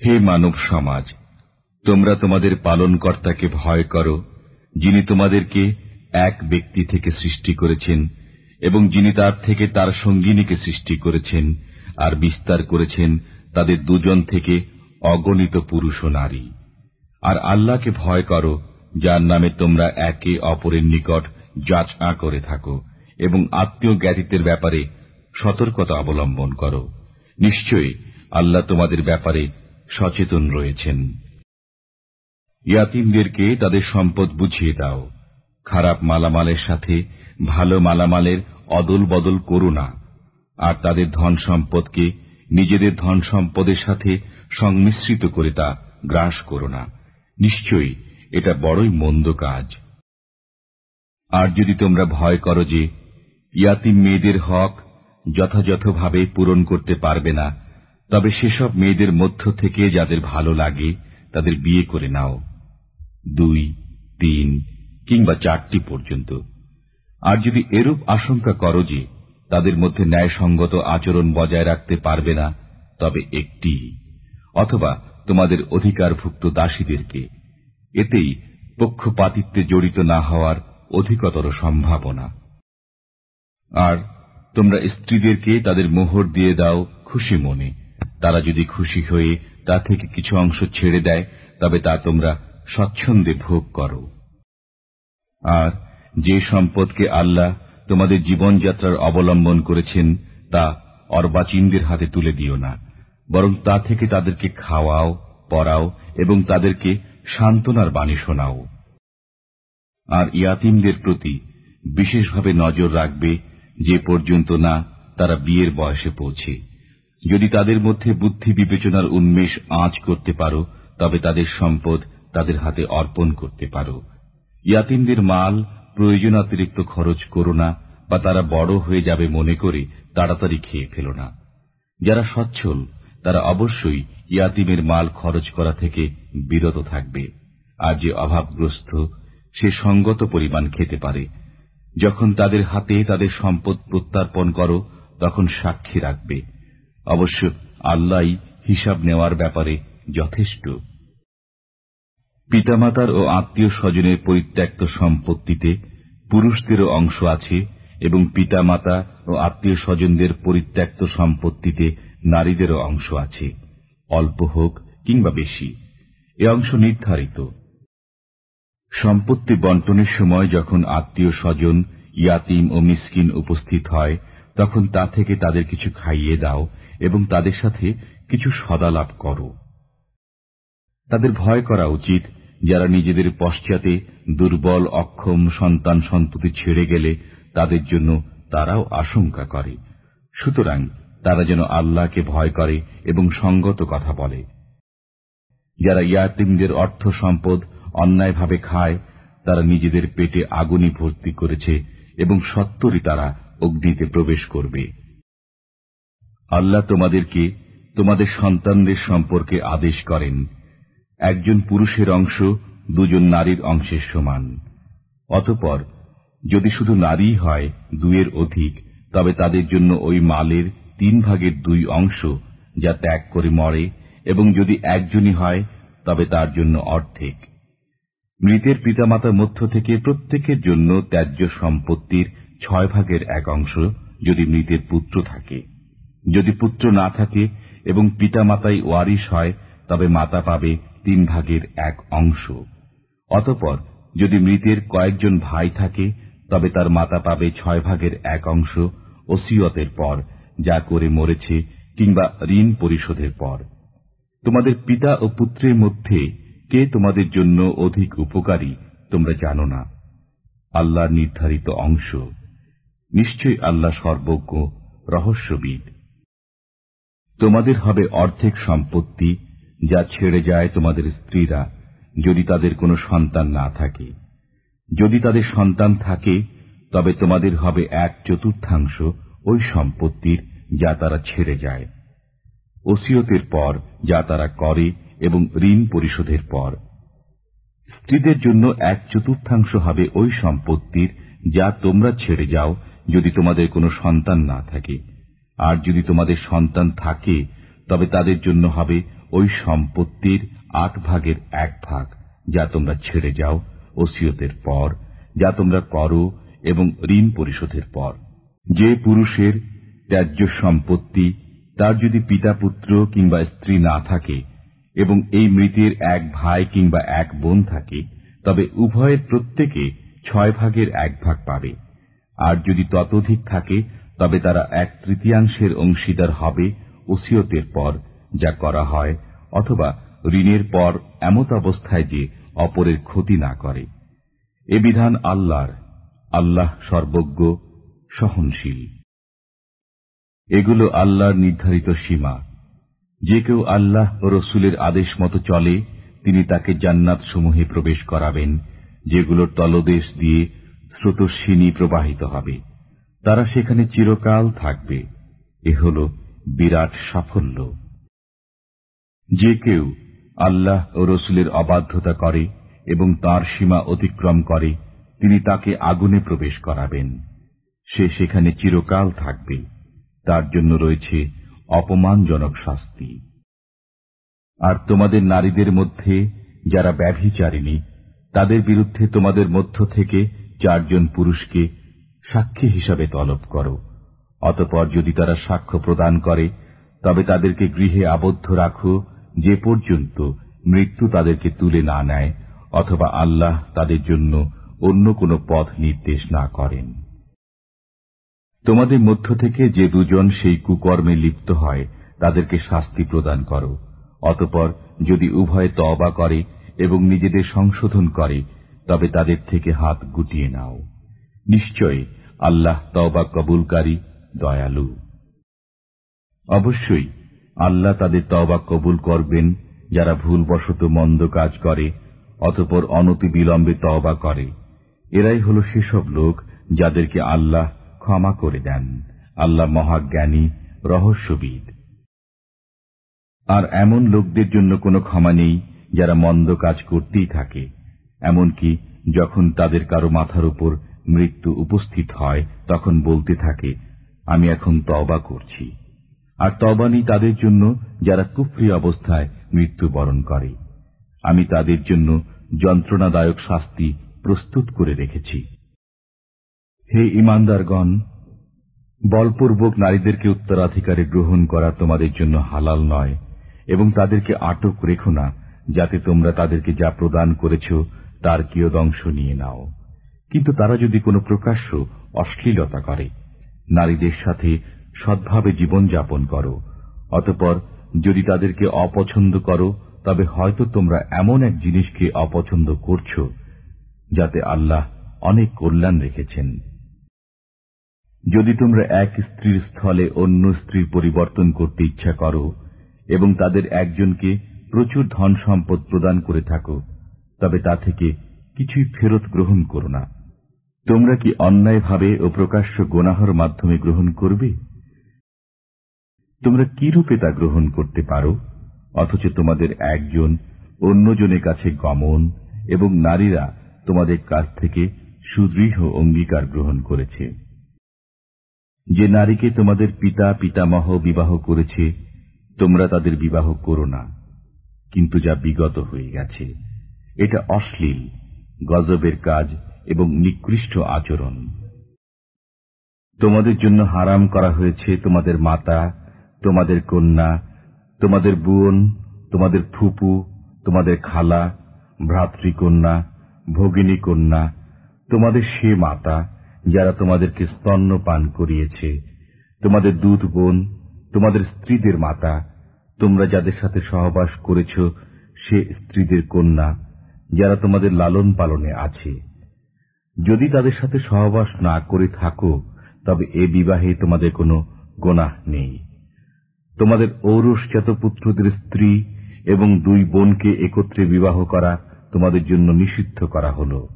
হে মানব সমাজ, তোমরা তোমাদের পালনকর্তাকে ভয় করো, যিনি তোমাদেরকে এক ব্যক্তি থেকে সৃষ্টি করেছেন এবং যিনি তার থেকে তার সঙ্গিনীকে সৃষ্টি করেছেন আর বিস্তার করেছেন তাদের দুজন থেকে অগণিত পুরুষ ও নারী। আর আল্লাহকে ভয় করো, যার নামে তোমরা একে অপরের নিকট যাচ করে থাকো এবং আত্মীয় জ্ঞাতিত্বের ব্যাপারে সতর্কতা অবলম্বন করো। নিশ্চয়ই আল্লাহ তোমাদের ব্যাপারে সচেতন রয়েছেন। ইয়াতিমদেরকে তাদের সম্পদ বুঝিয়ে দাও। খারাপ মালামালের সাথে ভালো মালামালের অদল বদল করো না। আর তাদের ধন সম্পদকে নিজেদের ধন সম্পদের সাথে সংমিশ্রিত করে তা গ্রাস করো না। নিশ্চয়ই এটা বড়ই মন্দ কাজ। আর যদি তোমরা ভয় করো যে, ইয়াতিম মেয়েদের হক যথাযথভাবে পূরণ করতে পারবে না তবে সেসব মেয়েদের মধ্য থেকে যাদের ভালো লাগে, তাদের বিয়ে করে নাও। দুই, তিন, কিংবা চারটি পর্যন্ত। আর যদি এরূপ আশঙ্কা করো যে তাদের মধ্যে ন্যায়সঙ্গত আচরণ বজায় রাখতে পারবে না, তবে একটি, অথবা তোমাদের অধিকারভুক্ত দাসীদেরকে। এতেই পক্ষপাতিত্বে জড়িত না হওয়ার অধিকতর সম্ভাবনা। আর তোমরা স্ত্রীদেরকে তাদের মোহর দিয়ে দাও খুশি মনে। তারা যদি খুশি হয়ে তা থেকে কিছু অংশ ছেড়ে দেয়, তবে তা তোমরা স্বচ্ছন্দে ভোগ করো। আর যে সম্পদকে আল্লাহ তোমাদের জীবনযাত্রার অবলম্বন করেছেন, তা অর্বাচীনদের হাতে তুলে দিও না, বরং তা থেকে তাদেরকে খাওয়াও, পড়াও এবং তাদেরকে সান্ত্বনার বাণী শোনাও। আর ইয়াতিমদের প্রতি বিশেষভাবে নজর রাখবে যে পর্যন্ত না তারা বিয়ের বয়সে পৌঁছে। যদি তাদের মধ্যে বুদ্ধি বিবেচনার উন্মেষ আঁচ করতে পারো, তবে তাদের সম্পদ তাদের হাতে অর্পণ করতে পারো। ইয়াতিমদের মাল প্রয়োজনাতিরিক্ত খরচ করো না, বা তারা বড় হয়ে যাবে মনে করে তাড়াতাড়ি খেয়ে ফেল না। যারা সচ্ছল, তারা অবশ্যই ইয়াতিমের মাল খরচ করা থেকে বিরত থাকবে। আর যে অভাবগ্রস্ত, সে সঙ্গত পরিমাণ খেতে পারে। যখন তাদের হাতে তাদের সম্পদ প্রত্যার্পণ করো, তখন সাক্ষী রাখবে। অবশ্য আল্লাহ হিসাব নেওয়ার ব্যাপারে যথেষ্ট। পিতামাতার ও আত্মীয় স্বজনের পরিত্যক্ত সম্পত্তিতে পুরুষদেরও অংশ আছে এবং পিতামাতা ও আত্মীয় স্বজনদের পরিত্যক্ত সম্পত্তিতে নারীদেরও অংশ আছে, অল্প হোক কিংবা বেশি। এ অংশ নির্ধারিত। সম্পত্তি বন্টনের সময় যখন আত্মীয় স্বজন, ইয়াতিম ও মিসকিন উপস্থিত হয়, তখন তা থেকে তাদের কিছু খাইয়ে দাও এবং তাদের সাথে কিছু সদালাভ করো। তাদের ভয় করা উচিত যারা নিজেদের পশ্চাতে দুর্বল, অক্ষম সন্তান সন্ততি ছেড়ে গেলে তাদের জন্য তারাও আশঙ্কা করে। সুতরাং তারা যেন আল্লাহকে ভয় করে এবং সঙ্গত কথা বলে। যারা ইয়াতিমদের অর্থ সম্পদ অন্যায়ভাবে খায়, তারা নিজেদের পেটে আগুনি ভর্তি করেছে এবং সত্তরই তারা অগ্নিতে প্রবেশ করবে। আল্লাহ তোমাদেরকে তোমাদের সন্তানদের সম্পর্কে আদেশ করেন। একজন পুরুষের অংশ দুজন নারীর অংশের সমান। অতপর, যদি শুধু নারী হয় দুয়ের অধিক, তবে তাদের জন্য ওই মালের তিন ভাগের দুই অংশ যা ত্যাগ করে মরে, এবং যদি একজনই হয়, তবে তার জন্য অর্ধেক। মৃতের পিতামাতার মধ্য থেকে প্রত্যেকের জন্য ত্যায্য সম্পত্তির ছয় ভাগের এক অংশ যদি মৃতের পুত্র থাকে। যদি পুত্র না থাকে এবং পিতামাতাই ওয়ারিশ হয়, তবে মাতা পাবে তিন ভাগের এক অংশ। অতপর যদি মৃতের কয়েকজন ভাই থাকে, তবে তার মাতা পাবে ছয় ভাগের এক অংশ ওসিয়তের পর, যা করে মরেছে কিংবা ঋণ পরিশোধের পর। তোমাদের পিতা ও পুত্রের মধ্যে কে তোমাদের জন্য অধিক উপকারী, তোমরা জানো না। আল্লাহ নির্ধারিত অংশ। নিশ্চয়ই আল্লাহ সর্বজ্ঞ, রহস্যবিদ। তোমাদের হবে অর্ধেক সম্পত্তি যা ছেড়ে যায় তোমাদের স্ত্রীরা, যদি তাদের কোনো সন্তান না থাকে। যদি তাদের সন্তান থাকে, তবে তোমাদের হবে এক চতুর্থাংশ ওই সম্পত্তির যা তারা ছেড়ে যায়। ওসিয়তের পর যা তারা করে এবং ঋণ পরিশোধের পর। স্ত্রীদের জন্য এক চতুর্থাংশ হবে ওই সম্পত্তির যা তোমরা ছেড়ে যাও যদি তোমাদের কোনো সন্তান না থাকে। আর যদি তোমাদের সন্তান থাকে, তবে তাদের জন্য হবে ওই সম্পত্তির আট ভাগের এক ভাগ, যা তোমরা ছেড়ে যাও ওসিয়তের পর, যা তোমরা করো এবং ঋণ পরিশোধের পর। যে পুরুষের ত্যায্য সম্পত্তি, তার যদি পিতা পুত্র কিংবা স্ত্রী না থাকে, এবং এই মৃতের এক ভাই কিংবা এক বোন থাকে, তবে উভয়ের প্রত্যেকে ছয় ভাগের এক ভাগ পাবে। আর যদি ততোধিক থাকে তবে তারা এক তৃতীয়াংশের অংশীদার হবে ওসিয়তের পর, যা করা হয়, অথবা ঋণের পর এমত অবস্থায় যে অপরের ক্ষতি না করে। এ বিধান আল্লাহর। আল্লাহ সর্বজ্ঞ, সহনশীল। এগুলো আল্লাহর নির্ধারিত সীমা। যে কেউ আল্লাহ ও রসুলের আদেশ মতো চলে, তিনি তাকে জান্নাত সমূহে প্রবেশ করাবেন, যেগুলোর তলদেশ দিয়ে স্রোতস্বিনী প্রবাহিত হবে। তারা সেখানে চিরকাল থাকবে। এ হল বিরাট সাফল্য। যে কেউ আল্লাহ ও রসুলের অবাধ্যতা করে এবং তার সীমা অতিক্রম করে, তিনি তাকে আগুনে প্রবেশ করাবেন। সে সেখানে চিরকাল থাকবে। তার জন্য রয়েছে অপমানজনক শাস্তি। আর তোমাদের নারীদের মধ্যে যারা ব্যভিচারিণী, তাদের বিরুদ্ধে তোমাদের মধ্য থেকে চারজন পুরুষকে সাক্ষী হিসাবে তলব করো। অতপর যদি তারা সাক্ষ্য প্রদান করে, তবে তাদেরকে গৃহে আবদ্ধ রাখো, যে পর্যন্ত মৃত্যু তাদেরকে তুলে না নেয়, অথবা আল্লাহ তাদের জন্য অন্য কোনো পথ নির্দেশ না করেন। তোমাদের মধ্য থেকে যে দুজন সেই কুকর্মে লিপ্ত হয়, তাদেরকে শাস্তি প্রদান করো। অতপর যদি উভয়ে তবা করে এবং নিজেদের সংশোধন করে, তবে তাদের থেকে হাত গুটিয়ে নাও। নিশ্চয় আল্লাহ তবা কবুলকারী, দয়ালু। অবশ্যই আল্লাহ তাদের তবা কবুল করবেন, যারা ভুলবশত মন্দ কাজ করে, অতপর অনতি বিলম্বে তবা করে। এরাই হল সেসব লোক যাদেরকে আল্লাহ ক্ষমা করে দেন। আল্লাহ মহাজ্ঞানী, রহস্যবিদ। আর এমন লোকদের জন্য কোনো ক্ষমা নেই, যারা মন্দ কাজ করতেই থাকে। এমনকি যখন তাদের কারও মাথার উপর মৃত্যু উপস্থিত হয়, তখন বলতে থাকে, আমি এখন তবা করছি। আর তবানি তাদের জন্য, যারা কুফরি অবস্থায় মৃত্যুবরণ করে। আমি তাদের জন্য যন্ত্রণাদায়ক শাস্তি প্রস্তুত করে রেখেছি। হে ইমানদারগণ বলপূর্বক নারীদেরকে উত্তরাধিকারে গ্রহণ করা তোমাদের জন্য হালাল নয়, এবং তাদেরকে আটক রেখো না, যাতে তোমরা তাদেরকে যা প্রদান করেছ, তার কিয়দংশ নিয়ে নাও। কিন্তু তারা যদি কোনো প্রকাশ্য অশ্লীলতা করে, নারীদের সাথে সদ্ভাবে জীবনযাপন করো, অতপর যদি তাদেরকে অপছন্দ করো, তবে হয়তো তোমরা এমন এক জিনিসকে অপছন্দ করছ, যাতে আল্লাহ অনেক কল্যাণ রেখেছেন। যদি তোমরা এক স্ত্রীর স্থলে অন্য স্ত্রীর পরিবর্তন করতে ইচ্ছা করো, এবং তাদের একজনকে প্রচুর ধন সম্পদ প্রদান করে থাকো, তবে তা থেকে কিছুই ফেরত গ্রহণ করো না। তোমরা কি অন্যায়ভাবে ও প্রকাশ্য গোনাহর মাধ্যমে গ্রহণ করবে? তোমরা কি রূপে তা গ্রহণ করতে পারো? অথচ তোমাদের একজন অন্যজনের কাছে গমন এবং নারীরা তোমাদের কাছ থেকে সুদৃঢ় অঙ্গীকার গ্রহণ করেছে। যে নারীকে তোমাদের পিতা পিতামহ বিবাহ করেছে, তোমরা তাদের বিবাহ করো না। কিন্তু যা বিগত হয়ে গেছে, এটা অশ্লীল, গজবের কাজ এবং নিকৃষ্ট আচরণ। তোমাদের জন্য হারাম করা হয়েছে তোমাদের মাতা, তোমাদের কন্যা, তোমাদের বোন, তোমাদের ফুপু, তোমাদের খালা, ভ্রাতৃকন্যা ভগিনী কন্যা তোমাদের সে মাতা যারা তোমাদেরকে স্তন্য পান করিয়েছে, তোমাদের দুধ বোন, তোমাদের স্ত্রীদের মাতা, তোমরা যাদের সাথে সহবাস করেছ সে স্ত্রীদের কন্যা যারা তোমাদের লালন পালনে আছে। যদি তাদের সাথে সহবাস না করে থাকো, তবে এ বিবাহে তোমাদের কোনো গোনাহ নেই। তোমাদের ঔরসজাত পুত্রদের স্ত্রী এবং দুই বোনকে একত্রে বিবাহ করা তোমাদের জন্য নিষিদ্ধ করা হল।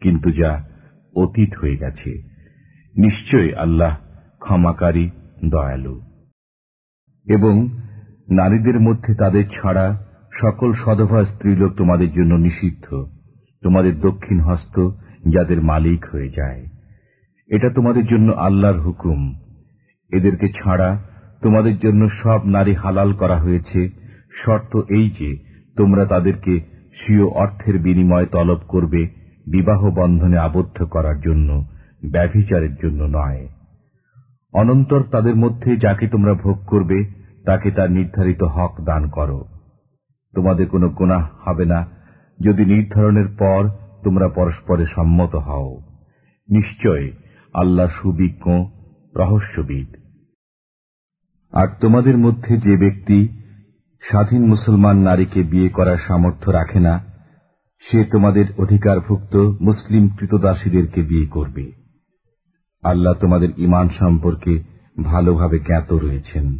কিন্তু যা অতীত হয়ে গেছে, নিশ্চয় আল্লাহ ক্ষমাকারী, দয়ালু। এবং নারীদের মধ্যে তাদের ছাড়া সকল সদভা স্ত্রীলোক তোমাদের জন্য নিষিদ্ধ। তোমাদের দক্ষিণ হস্ত যাদের মালিক হয়ে যায়। এটা তোমাদের জন্য আল্লাহর হুকুম। এদেরকে ছাড়া তোমাদের জন্য সব নারী হালাল করা হয়েছে। শর্ত এই যে, তোমরা তাদেরকে স্বীয় অর্থের বিনিময় তলব করবে বিবাহ বন্ধনে আবদ্ধ করার জন্য, ব্যভিচারের জন্য নয়। অনন্তর তাদের মধ্যে যাকে তোমরা ভোগ করবে, তাকে তার নির্ধারিত হক দান করো। তোমাদের কোনো গুণাহ হবে না। যদি নির্ধারণের পর তোমরা পরস্পরে সম্মত হও। নিশ্চয় আল্লাহ সুবিজ্ঞ, রহস্যবিদ। আর তোমাদের মধ্যে যে ব্যক্তি স্বাধীন মুসলমান নারীকে বিয়ে করার সামর্থ্য রাখে না, সে তোমাদের অধিকারভুক্ত মুসলিম কৃতদাসীদেরকে বিয়ে করবে। আল্লাহ তোমাদের ইমান সম্পর্কে ভালোভাবে জ্ঞাত রয়েছেন।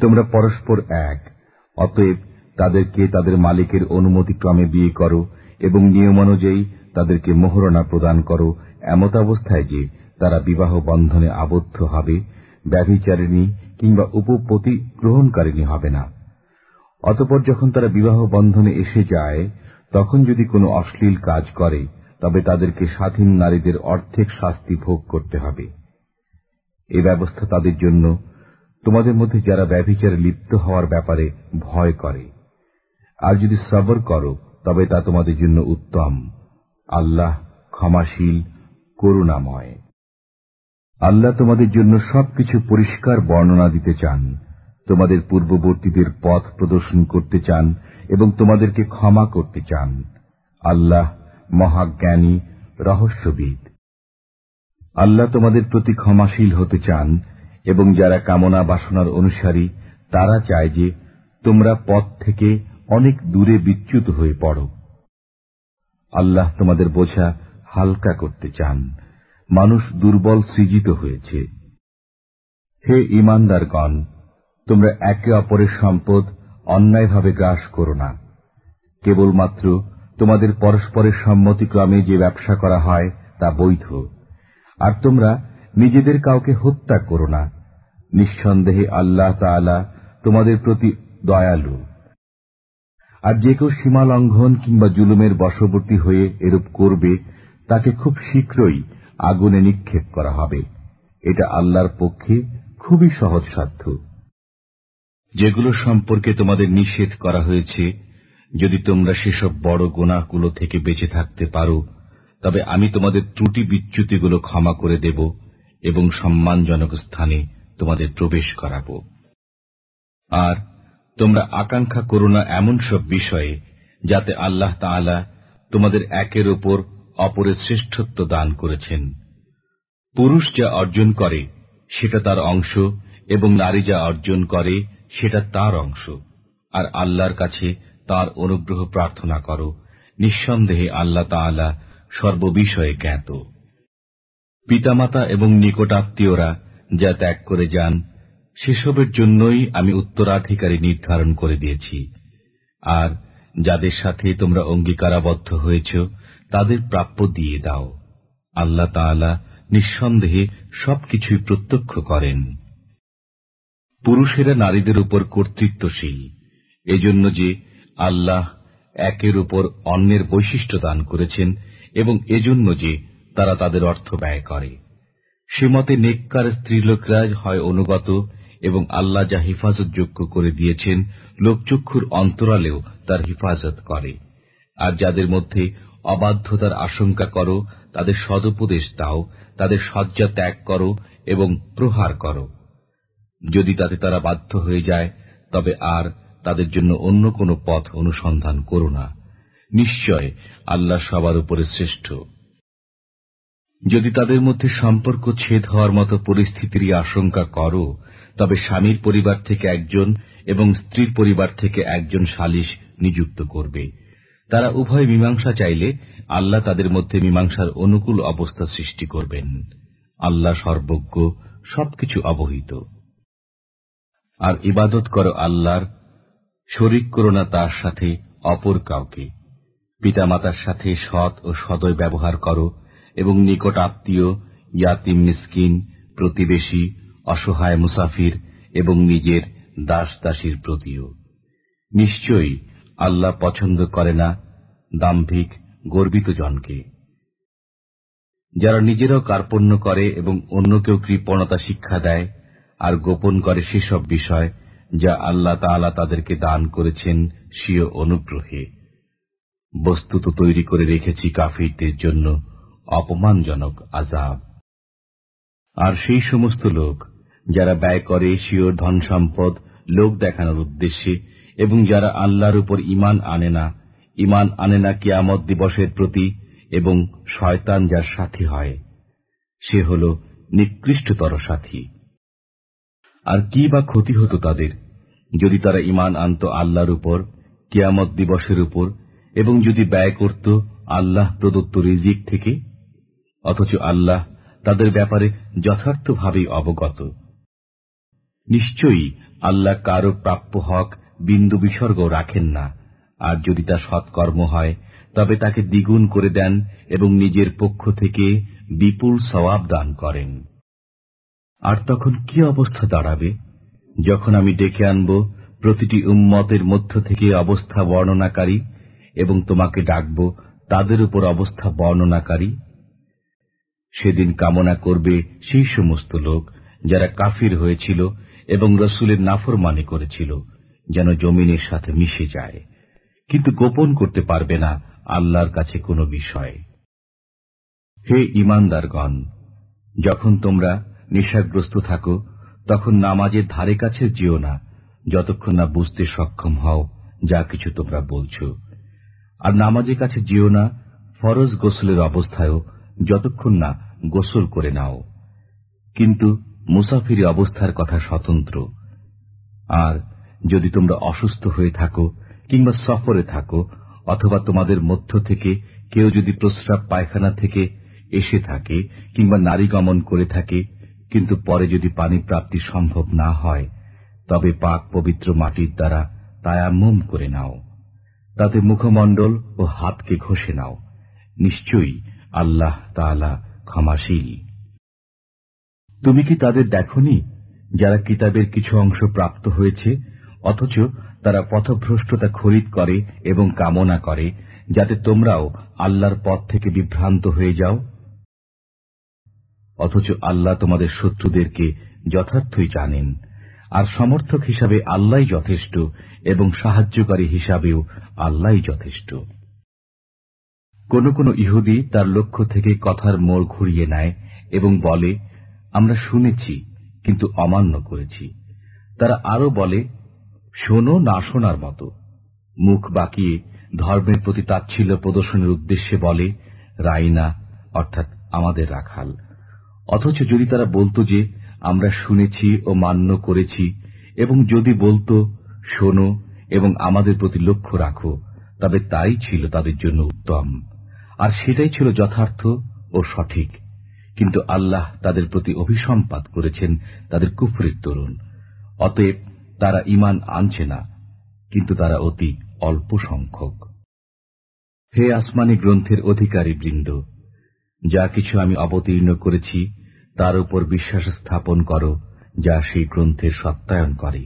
তোমরা পরস্পর এক, অতএব তাদেরকে তাদের মালিকের অনুমতিক্রমে বিয়ে করো এবং নিয়মানুযায়ী তাদেরকে মোহরণা প্রদান করো, এমত অবস্থায় যে তারা বিবাহ বন্ধনে আবদ্ধ হবে, ব্যভিচারিণী কিংবা উপপতি গ্রহণকারিণী হবে না। অতপর যখন তারা বিবাহ বন্ধনে এসে যায়, তখন যদি কোনো অশ্লীল কাজ করে, তবে তাদেরকে স্বাধীন নারীদের অর্ধেক শাস্তি ভোগ করতে হবে। এ ব্যবস্থা তাদের জন্য, তোমাদের মধ্যে যারা ব্যভিচারে লিপ্ত হওয়ার ব্যাপারে ভয় করে। আর যদি সবর করো তবে তা তোমাদের জন্য উত্তম। আল্লাহ ক্ষমাশীল, করুণাময়। আল্লাহ তোমাদের জন্য সবকিছু পরিষ্কার বর্ণনা দিতে চান। তোমাদের পূর্ববর্তীদের পথ প্রদর্শন করতে চান এবং তোমাদেরকে ক্ষমা করতে চান। আল্লাহ মহাজ্ঞানী, রহস্যবিদ। আল্লাহ তোমাদের প্রতি ক্ষমাশীল হতে চান এবং যারা কামনা বাসনার অনুসারী, তারা চায় যে তোমরা পথ থেকে অনেক দূরে বিচ্যুত হয়ে পড়ো। আল্লাহ তোমাদের বোঝা হালকা করতে চান। মানুষ দুর্বল সৃজিত হয়েছে। হে ইমানদারগণ তোমরা একে অপরের সম্পদ অন্যায়ভাবে গ্রাস করো না। কেবলমাত্র তোমাদের পরস্পরের সম্মতিক্রমে যে ব্যবসা করা হয় তা বৈধ। আর তোমরা নিজেদের কাউকে হত্যা করো না। নিঃসন্দেহে আল্লাহ তালা তোমাদের প্রতি দয়ালু। আর যে কেউ সীমা লঙ্ঘন কিংবা জুলুমের বশবর্তী হয়ে এরূপ করবে, তাকে খুব শীঘ্রই আগুনে নিক্ষেপ করা হবে। এটা আল্লাহর পক্ষে খুবই সহজসাধ্য যেগুলো সম্পর্কে তোমাদের নিষেধ করা হয়েছে, যদি তোমরা সেসব বড় গোনাগুলো থেকে বেঁচে থাকতে পারো, তবে আমি তোমাদের ত্রুটি বিচ্যুতিগুলো ক্ষমা করে দেব এবং সম্মানজনক স্থানে তোমাদের প্রবেশ করাব। আর তোমরা আকাঙ্ক্ষা করো না এমন সব বিষয়ে, যাতে আল্লাহ তাআলা তোমাদের একের ওপর অপরের শ্রেষ্ঠত্ব দান করেছেন। পুরুষ যা অর্জন করে, সেটা তার অংশ, এবং নারী যা অর্জন করে, সেটা তার অংশ। আর আল্লাহর কাছে তার অনুগ্রহ প্রার্থনা করো, নিঃসন্দেহে আল্লাহ তাআলা সর্ববিষয়ে জ্ঞাত। পিতামাতা এবং নিকটাত্মীয়রা যা ত্যাগ করে যান সেসবের জন্যই আমি উত্তরাধিকারী নির্ধারণ করে দিয়েছি। আর যাদের সাথে তোমরা অঙ্গীকারাবদ্ধ হয়েছ, তাদের প্রাপ্য দিয়ে দাও। আল্লাহ তাআলা নিঃসন্দেহে সবকিছুই প্রত্যক্ষ করেন। পুরুষেরা নারীদের উপর কর্তৃত্বশীল। এজন্য যে আল্লাহ একের উপর অন্যের বৈশিষ্ট্য দান করেছেন এবং এজন্য যে তারা তাদের অর্থ ব্যয় করে। সে মতে নেককার স্ত্রীলোকরা হয় অনুগত এবং আল্লাহ যা হেফাজতযোগ্য করে দিয়েছেন, লোকচক্ষুর অন্তরালেও তার হেফাজত করে। আর যাদের মধ্যে অবাধ্যতার আশঙ্কা করো, তাদের সদুপদেশ দাও, তাদের শয্যা ত্যাগ করো এবং প্রহার করো। যদি তাতে তারা বাধ্য হয়ে যায়, তবে আর তাদের জন্য অন্য কোনো পথ অনুসন্ধান করো না। নিশ্চয় আল্লাহ সবার উপরে শ্রেষ্ঠ। যদি তাদের মধ্যে সম্পর্ক ছেদ হওয়ার মতো পরিস্থিতির আশঙ্কা করো তবে স্বামীর পরিবার থেকে একজন এবং স্ত্রীর পরিবার থেকে একজন সালিশ নিযুক্ত করবে। তারা উভয় মীমাংসা চাইলে আল্লাহ তাদের মধ্যে মীমাংসার অনুকূল অবস্থা সৃষ্টি করবেন। আল্লাহ সর্বজ্ঞ, সবকিছু অবহিত। আর ইবাদত করো আল্লাহর, শরিক করো না তার সাথে অপর কাউকে। পিতামাতার সাথে সৎ ও সদয় ব্যবহার করো এবং নিকট আত্মীয়, ইয়াতিম, মিসকিন, প্রতিবেশী অসহায় মুসাফির এবং নিজের দাস দাসীর প্রতিও। নিশ্চয়ই আল্লাহ পছন্দ করে না দাম্ভিক, গর্বিত জনকে। যারা নিজেরাও কার্পণ্য করে এবং অন্যকেও কৃপণতা শিক্ষা দেয় আর গোপন করে সেসব বিষয় যা আল্লাহ তালা তাদেরকে দান করেছেন স্বীয় অনুগ্রহে। বস্তুত তৈরি করে রেখেছি কাফিরদের জন্য অপমানজনক আজাব আর সেই সমস্ত লোক যারা ব্যয় করে শিওর ধন সম্পদ লোক দেখানোর উদ্দেশ্যে এবং যারা আল্লাহর উপর ইমান আনে না ইমান আনে না কিয়ামত দিবসের প্রতি এবং শয়তান যার সাথী হয়, সে হল নিকৃষ্টতর সাথী। আর কি বা ক্ষতি হতো তাদের যদি তারা ইমান আনত আল্লাহর উপর, কিয়ামত দিবসের উপর এবং যদি ব্যয় করত আল্লাহ প্রদত্ত রিজিক থেকে? অথচ আল্লাহ তাদের ব্যাপারে যথার্থভাবেই অবগত। নিশ্চয়ই আল্লাহ কারও প্রাপ্য হক বিন্দু বিসর্গ রাখেন না। আর যদি তা সৎকর্ম হয়, তবে তাকে দ্বিগুণ করে দেন এবং নিজের পক্ষ থেকে বিপুল সওয়াব দান করেন। আর তখন কি অবস্থা দাঁড়াবে? যখন আমি ডেকে আনব প্রতিটি উম্মতের মধ্য থেকে অবস্থা বর্ণনাকারী এবং তোমাকে ডাকব, তাদের উপর অবস্থা বর্ণনাকারী? সেদিন কামনা করবে সেই সমস্ত লোক যারা কাফির হয়েছিল এবং রসুলের নাফরমানি করেছিল, যেন জমিনের সাথে মিশে যায়। কিন্তু গোপন করতে পারবে না আল্লাহর কাছে কোনো বিষয়। হে ইমানদারগণ যখন তোমরা নেশাগ্রস্ত থাকো, তখন নামাজের ধারে কাছে যেও না, যতক্ষণ না বুঝতে সক্ষম হও যা কিছু তোমরা বলছ। আর নামাজের কাছে যেও না, ফরজ গোসলের অবস্থায়ও যতক্ষণ না গোসল করে নাও। কিন্তু মুসাফিরি অবস্থার কথা স্বতন্ত্র। আর যদি তোমরা অসুস্থ হয়ে থাকো কিংবা সফরে থাকো, অথবা তোমাদের মধ্য থেকে কেউ যদি প্রস্রাব পায়খানা থেকে এসে থাকে কিংবা নারী গমন করে থাকে, কিন্তু পরে যদি পানি প্রাপ্তি সম্ভব না হয়, তবে পাক পবিত্র মাটির দ্বারা তায়াম্মম করে নাও। তাতে মুখমণ্ডল ও হাতকে ঘষে নাও। নিশ্চয়ই আল্লাহ তালা ক্ষমাশীল। তুমি কি তাদের দেখনি, যারা কিতাবের কিছু অংশ প্রাপ্ত হয়েছে, অথচ তারা পথভ্রষ্টতা খরিদ করে এবং কামনা করে, যাতে তোমরাও আল্লাহর পথ থেকে বিভ্রান্ত হয়ে যাও? অথচ আল্লাহ তোমাদের শত্রুদেরকে যথার্থই জানেন, আর সমর্থক হিসাবে আল্লাহ যথেষ্ট এবং সাহায্যকারী হিসাবেও আল্লাহ যথেষ্ট। কোন কোন ইহুদি তার লক্ষ্য থেকে কথার মোড় ঘুরিয়ে নেয় এবং বলে, আমরা শুনেছি, কিন্তু অমান্য করেছি। তারা আরও বলে, শোনো না শোনার মতো। মুখ বাকিয়ে ধর্মের প্রতি তাচ্ছিল্য প্রদর্শনের উদ্দেশ্যে বলে, রাইনা, অর্থাৎ আমাদের রাখাল। অথচ যদি তারা বলতো যে, আমরা শুনেছি ও মান্য করেছি এবং যদি বলতো, শোনো এবং আমাদের প্রতি লক্ষ্য রাখো, তবে তাই ছিল তাদের জন্য উত্তম। আর সেটাই ছিল যথার্থ ও সঠিক। কিন্তু আল্লাহ তাদের প্রতি অভিসম্পাত করেছেন তাদের কুফরির তরুণ অতএব তারা ইমান আনছে না, কিন্তু তারা অতি অল্প সংখ্যক। হে আসমানি গ্রন্থের অধিকারী বৃন্দ, যা কিছু আমি অবতীর্ণ করেছি, তার উপর বিশ্বাস স্থাপন করো, যা সেই গ্রন্থের সত্যায়ন করে,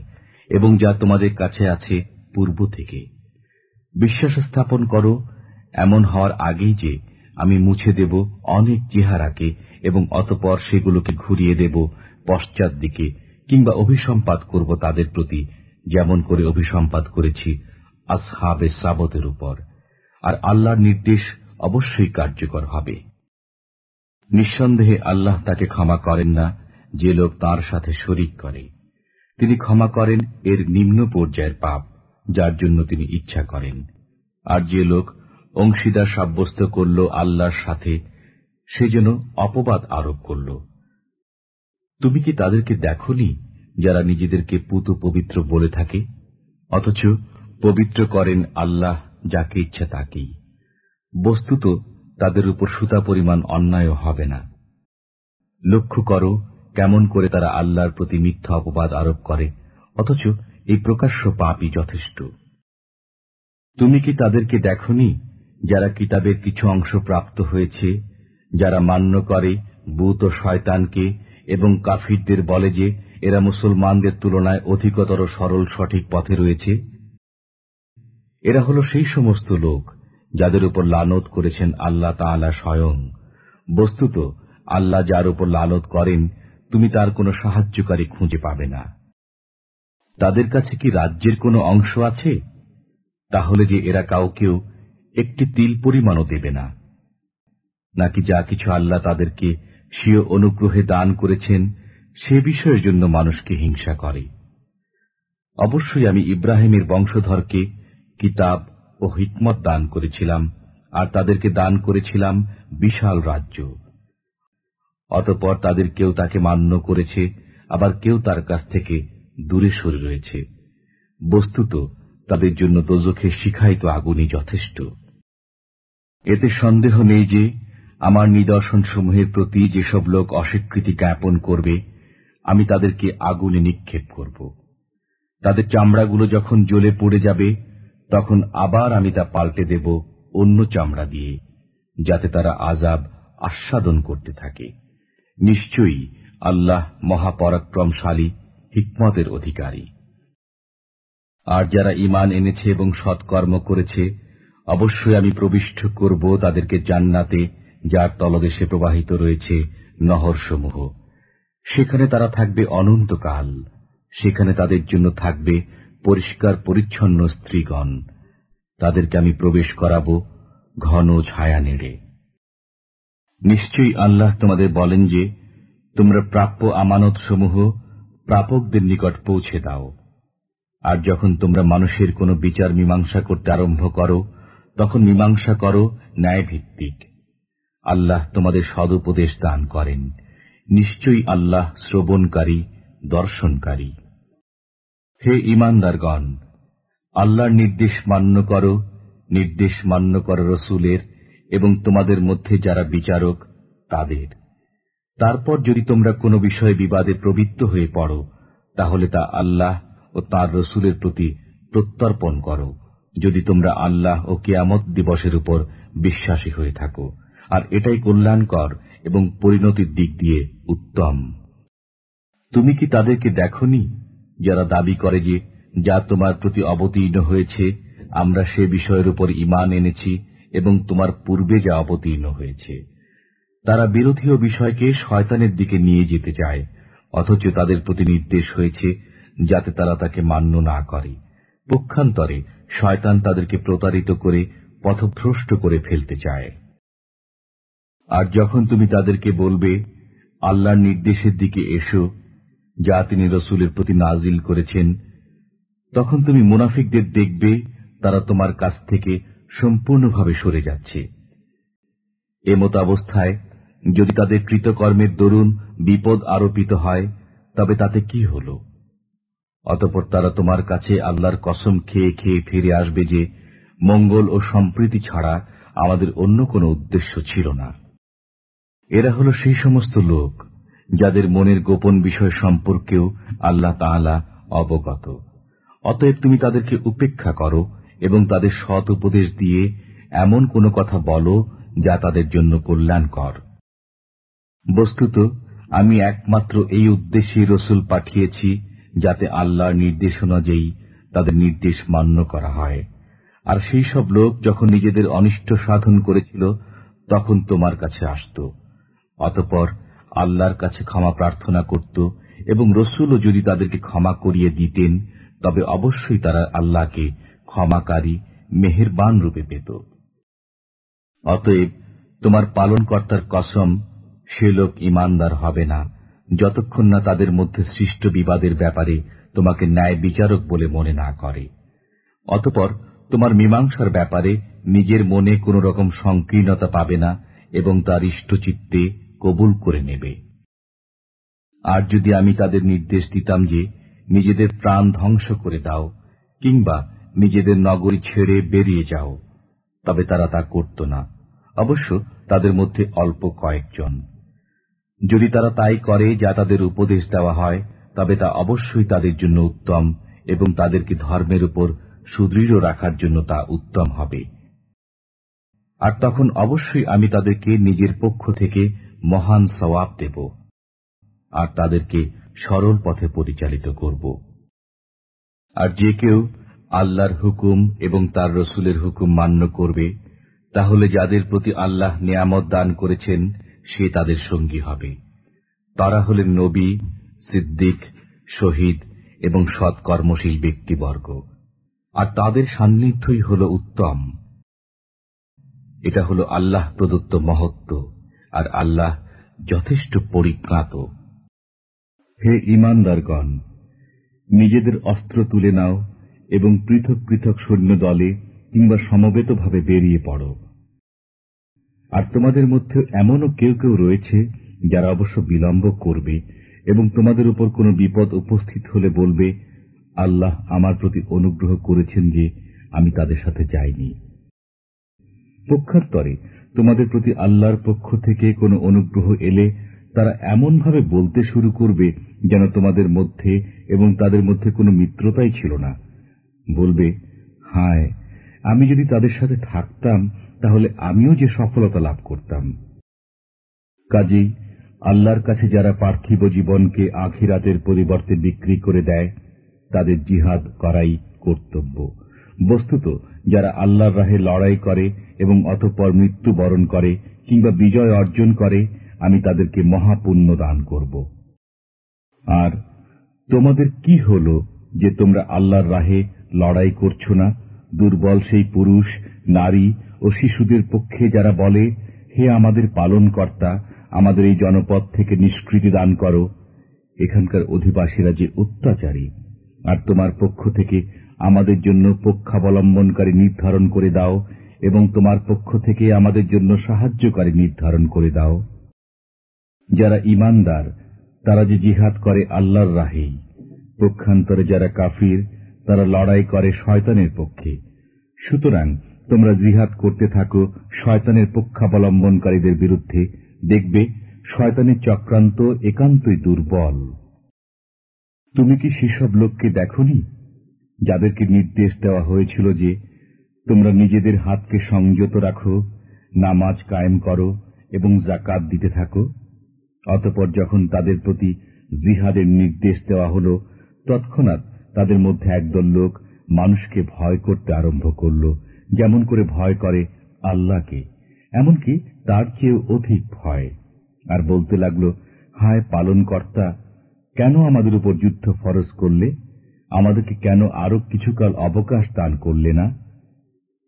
এবং যা তোমাদের কাছে আছে পূর্ব থেকে। বিশ্বাস স্থাপন করো এমন হওয়ার আগেই যে আমি মুছে দেব অনেক চেহারাকে এবং অতপর সেগুলোকে ঘুরিয়ে দেব পশ্চাৎ দিকে কিংবা অভিসম্পাত করব তাদের প্রতি, যেমন করে অভিসম্পাত করেছি আসহাবে সাবতের উপর। আর আল্লাহর নির্দেশ অবশ্যই কার্যকর হবে। নিঃসন্দেহে আল্লাহ তাকে ক্ষমা করেন না, যে লোক তার সাথে শরিক করে। তিনি ক্ষমা করেন এর নিম্ন পর্যায়ের পাপ, যার জন্য তিনি ইচ্ছা করেন। আর যে লোক অংশীদার সাব্যস্ত করল আল্লাহর সাথে, সে যেন অপবাদ আরোপ করল। তুমি কি তাদেরকে দেখনি যারা নিজেদেরকে পুত পবিত্র বলে থাকে? অথচ পবিত্র করেন আল্লাহ যাকে ইচ্ছা তাকেই। বস্তুত তাদের উপর সুতা পরিমাণ অন্যায় হবে না। লক্ষ্য করো কেমন করে তারা আল্লাহর প্রতি মিথ্যা অপবাদ আরোপ করে, অথচ এই প্রকাশ্য পাপই যথেষ্ট। তুমি কি তাদেরকে দেখনি যারা কিতাবের কিছু অংশ প্রাপ্ত হয়েছে, যারা মান্য করে বুত ও শয়তানকে, এবং কাফিরদের বলে যে, এরা মুসলমানদের তুলনায় অধিকতর সরল সঠিক পথে রয়েছে, এরা হল সেই সমস্ত লোক যাদের উপর লানত করেছেন আল্লাহ তাআলা স্বয়ং। বস্তুত, আল্লাহ যার উপর লালত করেন, তুমি তার কোনো সাহায্যকারী খুঁজে পাবে না। তাদের কাছে কি রাজ্যের কোনো অংশ আছে? তাহলে যে এরা কাউকেও একটি তিল পরিমাণও দেবে না। নাকি যা কিছু আল্লাহ তাদেরকে স্বীয় অনুগ্রহে দান করেছেন, সে বিষয়ের জন্য মানুষকে হিংসা করে। অবশ্যই আমি ইব্রাহিমের বংশধরকে কিতাব ও হিকমত দান করেছিলাম, আর তাদেরকে দান করেছিলাম বিশাল রাজ্য। অতপর তাদের কেউ তাকে মান্য করেছে, আবার কেউ তার কাছ থেকে দূরে সরে রয়েছে। বস্তুত তাদের জন্য দোজখে শিখায়িত আগুনই যথেষ্ট। এতে সন্দেহ নেই যে আমার নিদর্শনসমূহের প্রতি যেসব লোক অস্বীকৃতি জ্ঞাপন করবে, আমি তাদেরকে আগুনে নিক্ষেপ করব। তাদের চামড়াগুলো যখন জ্বলে পড়ে যাবে, তখন আবার আমি তা পাল্টে দেব অন্য চামড়া দিয়ে, যাতে তারা আজাব আস্বাদন করতে থাকে। নিশ্চয়ই আল্লাহ মহাপরাক্রমশালী, হিকমতের অধিকারী। আর যারা ইমান এনেছে এবং সৎকর্ম করেছে অবশ্যই আমি প্রবিষ্ট করব তাদেরকে জান্নাতে, যার তলদেশে প্রবাহিত রয়েছে নহরসমূহ। সেখানে তারা থাকবে অনন্তকাল। সেখানে তাদের জন্য থাকবে পরিষ্কার পরিচ্ছন্ন স্ত্রীগণ। তাদেরকে আমি প্রবেশ করাব ঘন ছায়া নেড়ে। নিশ্চয়ই আল্লাহ তোমাদের বলেন যে, তোমরা প্রাপ্য আমানত সমূহ প্রাপকদের নিকট পৌঁছে দাও। আর যখন তোমরা মানুষের কোনো বিচার মীমাংসা করতে আরম্ভ করো তখন মীমাংসা করো, ন্যায়ভিত্তিক। আল্লাহ তোমাদের সদুপদেশ দান করেন। নিশ্চয়ই আল্লাহ শ্রবণকারী, দর্শনকারী। হে ইমানদারগণ, আল্লাহর নির্দেশ মান্য করো, নির্দেশ মান্য করো রসুলের এবং তোমাদের মধ্যে যারা বিচারক, তাদের। তারপর যদি তোমরা কোনো বিষয়ে বিবাদে প্রবৃত্ত হয়ে পড়ো, তাহলে তা আল্লাহ ও তার রসুলের প্রতি প্রত্যর্পণ করো। যদি তোমরা আল্লাহ ও কেয়ামত দিবসের উপর বিশ্বাসী হয়ে থাকো। আর এটাই কল্যাণকর এবং পরিণতির দিক দিয়ে উত্তম। তুমি কি তাদেরকে দেখনি? যারা দাবি করে যে, যা তোমার প্রতি অবতীর্ণ হয়েছে, আমরা সে বিষয়ের উপর ইমান এনেছি এবং তোমার পূর্বে যা অবতীর্ণ হয়েছে। তারা বিরোধীয় বিষয়কে শয়তানের দিকে নিয়ে যেতে চায়, অথচ তাদের প্রতি নির্দেশ হয়েছে, যাতে তারা তাকে মান্য না করে। পক্ষান্তরে শয়তান তাদেরকে প্রতারিত করে পথভ্রষ্ট করে ফেলতে চায়। আর যখন তুমি তাদেরকে বলবে, আল্লাহর নির্দেশের দিকে এসো, যা তিনি রসুলের প্রতি নাজিল করেছেন, তখন তুমি মুনাফিকদের দেখবে, তারা তোমার কাছ থেকে সম্পূর্ণভাবে সরে যাচ্ছে। এমত অবস্থায়, যদি তাদের কৃতকর্মের দরুন বিপদ আরোপিত হয়, তবে তাতে কি হল? অতপর তারা তোমার কাছে আল্লাহর কসম খেয়ে খেয়ে ফিরে আসবে যে, মঙ্গল ও সম্প্রীতি ছাড়া আমাদের অন্য কোনো উদ্দেশ্য ছিল না। এরা হল সেই সমস্ত লোক যাদের মনের গোপন বিষয় সম্পর্কেও আল্লাহ তাআলা অবগত। অতএব তুমি তাদেরকে উপেক্ষা করো এবং তাদের সৎ উপদেশ দিয়ে এমন কোনো কথা বলো যা তাদের জন্য কল্যাণকর। বস্তুত, আমি একমাত্র এই উদ্দেশ্যে রসুল পাঠিয়েছি যাতে আল্লাহর নির্দেশ অনুযায়ী তাদের নির্দেশ মান্য করা হয়। আর সেই সব লোক যখন নিজেদের অনিষ্ট সাধন করেছিল, তখন তোমার কাছে আসত। অতপর আল্লাহর কাছে ক্ষমা প্রার্থনা করত এবং রসুলও যদি তাদেরকে ক্ষমা করিয়ে দিতেন, তবে অবশ্যই তারা আল্লাহকে ক্ষমাকারী, মেহেরবান রূপে পেত। অতএব তোমার পালনকর্তার কসম, সে লোক ইমানদার হবে না। যতক্ষণ না তাদের মধ্যে সৃষ্ট বিবাদের ব্যাপারে তোমাকে ন্যায় বিচারক বলে মনে না করে। অতপর তোমার মীমাংসার ব্যাপারে নিজের মনে কোন রকম সংকীর্ণতা পাবে না এবং তার ইষ্টচিত্তে কবুল করে নেবে। আর যদি আমি তাদের নির্দেশ দিতাম যে নিজেদের প্রাণ ধ্বংস করে দাও কিংবা নিজেদের নগরী ছেড়ে বেরিয়ে যাও, তবে তারা তা করত না। অবশ্য তাদের মধ্যে অল্প কয়েকজন। যদি তারা তাই করে যা তাদের উপদেশ দেওয়া হয়, তবে তা অবশ্যই তাদের জন্য উত্তম এবং তাদেরকে ধর্মের উপর সুদৃঢ় রাখার জন্য তা উত্তম হবে। আর তখন অবশ্যই আমি তাদেরকে নিজের পক্ষ থেকে মহান সওয়াব দেব আর তাদেরকে সরল পথে পরিচালিত করব। আর যে কেউ আল্লাহর হুকুম এবং তার রসুলের হুকুম মান্য করবে, তাহলে যাদের প্রতি আল্লাহ নিয়ামত দান করেছেন সে তাদের সঙ্গী হবে। তারা হলেন নবী, সিদ্দিক, শহীদ এবং সৎকর্মশীল ব্যক্তিবর্গ। আর তাদের সান্নিধ্যই হল উত্তম। এটা হল আল্লাহ প্রদত্ত মহত্ব, আর আল্লাহ যথেষ্ট পরিজ্ঞাত হে ইমানদারগণ নিজেদের অস্ত্র তুলে নাও এবং পৃথক পৃথক সৈন্য দলে কিংবা সমবেতভাবে বেরিয়ে পড়ো। আর তোমাদের মধ্যে এমনও কেউ কেউ রয়েছে যারা অবশ্য বিলম্ব করবে এবং তোমাদের উপর কোনো বিপদ উপস্থিত হলে বলবে, আল্লাহ আমার প্রতি অনুগ্রহ করেছেন যে আমি তাদের সাথে যাইনি। পক্ষান্তরে তোমাদের প্রতি আল্লাহর পক্ষ থেকে কোনো অনুগ্রহ এলে তারা এমনভাবে বলতে শুরু করবে যেন তোমাদের মধ্যে এবং তাদের মধ্যে কোনো মিত্রতাই ছিল না। বলবে, হায়, আমি যদি তাদের সাথে থাকতাম তাহলে আমিও যে সফলতা লাভ করতাম। কাজেই আল্লাহর কাছে যারা পার্থিব জীবনকে আখিরাতের পরিবর্তে বিক্রি করে দেয়, তাদের জিহাদ করাই কর্তব্য। বস্তুত যারা আল্লাহর রাহে লড়াই করে এবং অতঃপর মৃত্যুবরণ করে কিংবা বিজয় অর্জন করে, আমি তাদেরকে মহাপুণ্য দান করব। আর তোমাদের কি হল যে তোমরা আল্লাহর রাহে লড়াই করছ না? দুর্বল সেই পুরুষ, নারী ও শিশুদের পক্ষে যারা বলে, হে আমাদের পালন কর্তা আমাদের এই জনপদ থেকে নিষ্কৃতি দান করো। এখানকার অধিবাসীরা যে অত্যাচারী, আর তোমার পক্ষ থেকে আমাদের জন্য পক্ষাবলম্বনকারী নির্ধারণ করে দাও এবং তোমার পক্ষ থেকে আমাদের জন্য সাহায্যকারী নির্ধারণ করে দাও। যারা ইমানদার তারা যে জিহাদ করে আল্লাহর রাহেই। পক্ষান্তরে যারা কাফির, তারা লড়াই করে শয়তানের পক্ষে। সুতরাং তোমরা জিহাদ করতে থাকো শয়তানের পক্ষাবলম্বনকারীদের বিরুদ্ধে। দেখবে, শয়তানের চক্রান্ত একান্তই দুর্বল। তুমি কি সেসব লোককে দেখনি? যাদেরকে নির্দেশ দেওয়া হয়েছিল যে, তোমরা নিজেদের হাতকে সংযত রাখো, নামাজ কায়েম করো এবং জাকাত দিতে থাকো। অতপর যখন তাদের প্রতি জিহাদের নির্দেশ দেওয়া হল, তৎক্ষণাৎ তাদের মধ্যে একদল লোক মানুষকে ভয় করতে আরম্ভ করল, যেমন করে ভয় করে আল্লাহকে, এমনকি তার চেয়ে অধিক ভয়। আর বলতে লাগল, হায় পালন কর্তা কেন আমাদের উপর যুদ্ধ ফরজ করলে? আমাদেরকে কেন আরও কিছুকাল অবকাশ দান করলে না?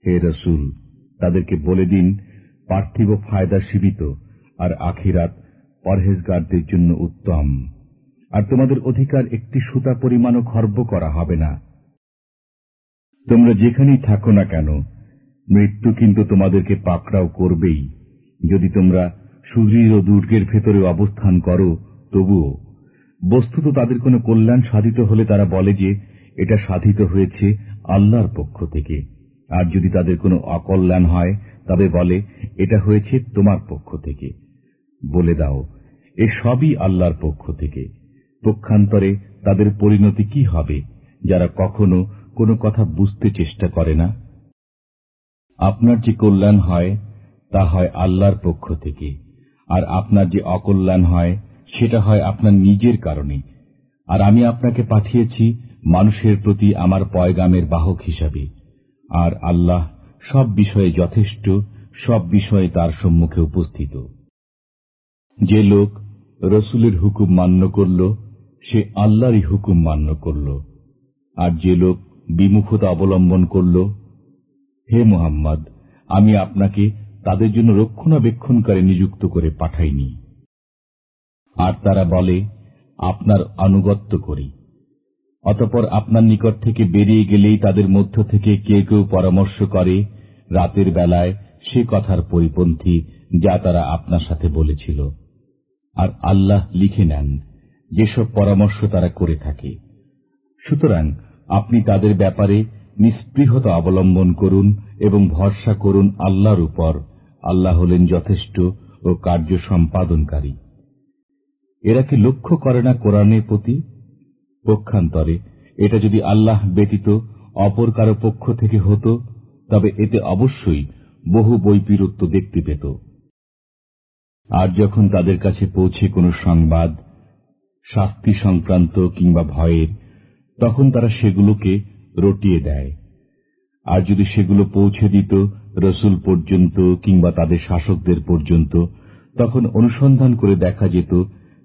হে রসুল, তাদেরকে বলে দিন, পার্থিব ফায়দা সীমিত, আর আখিরাত পরহেজগারদের জন্য উত্তম। আর তোমাদের অধিকার একটি সুতা পরিমাণও খর্ব করা হবে না। তোমরা যেখানেই থাকো না কেন, মৃত্যু কিন্তু তোমাদেরকে পাকড়াও করবেই। যদি তোমরা সুদৃঢ় দুর্গের ভেতরে অবস্থান করো, তবুও। বস্তুত তাদের কোনো কল্যাণ সাধিত হলে তারা বলে যে, এটা সাধিত হয়েছে আল্লাহর পক্ষ থেকে। আর যদি তাদের কোনো অকল্যাণ হয়, তবে বলে, এটা হয়েছে তোমার পক্ষ থেকে। বলে দাও, এ সবই আল্লাহর পক্ষ থেকে। পক্ষান্তরে তাদের পরিণতি কি হবে, যারা কখনো কোনো কথা বুঝতে চেষ্টা করে না। আপনার যে কল্যাণ হয়, তা হয় আল্লাহর পক্ষ থেকে। আর আপনার যে অকল্যাণ হয়, সেটা হয় আপনার নিজের কারণে। আর আমি আপনাকে পাঠিয়েছি মানুষের প্রতি আমার পয়গামের বাহক হিসাবে। আর আল্লাহ সব বিষয়ে যথেষ্ট, সব বিষয়ে তার সম্মুখে উপস্থিত। যে লোক রসুলের হুকুম মান্য করল, সে আল্লাহরই হুকুম মান্য করল। আর যে লোক বিমুখতা অবলম্বন করল, হে মোহাম্মদ, আমি আপনাকে তাদের জন্য রক্ষণাবেক্ষণকারী নিযুক্ত করে পাঠাইনি। আর তারা বলে, আপনার আনুগত্য করি। অতপর আপনার নিকট থেকে বেরিয়ে গেলেই তাদের মধ্য থেকে কেউ কেউ পরামর্শ করে, রাতের বেলায় সে কথার পরিপন্থী যা তারা আপনার সাথে বলেছিল। আর আল্লাহ লিখে নেন, যেসব পরামর্শ তারা করে থাকে। সুতরাং আপনি তাদের ব্যাপারে নিস্পৃহতা অবলম্বন করুন এবং ভরসা করুন আল্লাহর উপর। আল্লাহ হলেন যথেষ্ট ও কার্য সম্পাদনকারী। এরা কি লক্ষ্য করে না কোরআনের প্রতি? পক্ষান্তরে, এটা যদি আল্লাহ ব্যতীত অপর কারও পক্ষ থেকে হতো, তবে এতে অবশ্যই বহু বৈপিরত্ব দেখতে পেত। আর যখন তাদের কাছে পৌঁছে কোনো সংবাদ, শাস্তি সংক্রান্ত কিংবা ভয়ের তখন তারা সেগুলোকে রটিয়ে দেয়। আর যদি সেগুলো পৌঁছে দিত রসুল পর্যন্ত কিংবা তাদের শাসকদের পর্যন্ত, তখন অনুসন্ধান করে দেখা যেত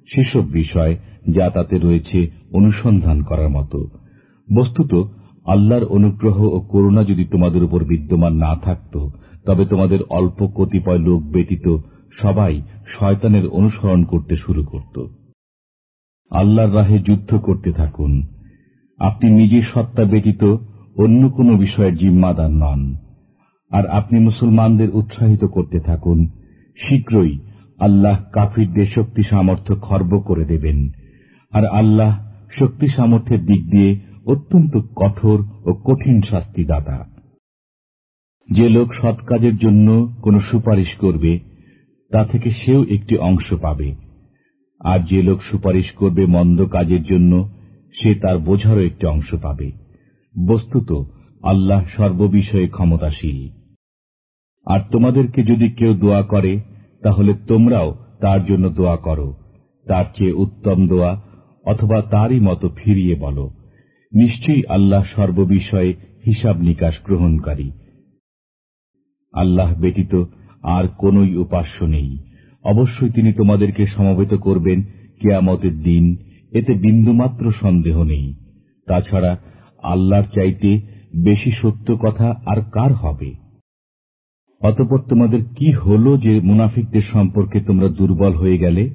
সেসব বিষয় যা তাতে রয়েছে অনুসন্ধান করার মতো। বস্তুত, আল্লাহর অনুগ্রহ ও করুণা যদি তোমাদের উপর বিদ্যমান না থাকত, তবে তোমাদের অল্প কতিপয় লোক ব্যতীত সবাই শয়তানের অনুসরণ করতে শুরু করত। আল্লাহর রাহে যুদ্ধ করতে থাকুন। আপনি নিজের সত্তা ব্যতীত অন্য কোন বিষয়ের জিম্মাদার নন। আর আপনি মুসলমানদের উৎসাহিত করতে থাকুন। শীঘ্রই আল্লাহ কাফিরদের শক্তি সামর্থ্য খর্ব করে দেবেন। আর আল্লাহ শক্তি সামর্থ্যের দিক দিয়ে অত্যন্ত কঠোর ও কঠিন শাস্তিদাতা। যে লোক সৎ কাজের জন্য কোন সুপারিশ করবে, তা থেকে সেও একটি অংশ পাবে। আর যে লোক সুপারিশ করবে মন্দ কাজের জন্য সে তার বোঝারও একটি অংশ পাবে। বস্তুত, আল্লাহ সর্ববিষয়ে ক্ষমতাশীল। আর তোমাদেরকে যদি কেউ দোয়া করে, তাহলে তোমরাও তার জন্য দোয়া করো। তার চেয়ে উত্তম দোয়া, অথবা তারই মতো ফিরিয়ে বলো। নিশ্চয়ই আল্লাহ সর্ববিষয়ে হিসাব নিকাশ গ্রহণকারী। আল্লাহ ব্যতীত আর কোন উপাস্য নেই। অবশ্যই তিনি তোমাদেরকে সমবেত করবেন কেয়ামতের দিন। এতে বিন্দুমাত্র সন্দেহ নেই। তাছাড়া আল্লাহর চাইতে বেশি সত্য কথা আর কার হবে? অতপর তোমাদের কি হল যে মুনাফিকদের সম্পর্কে তোমরা দুর্বল হয়ে গেলে?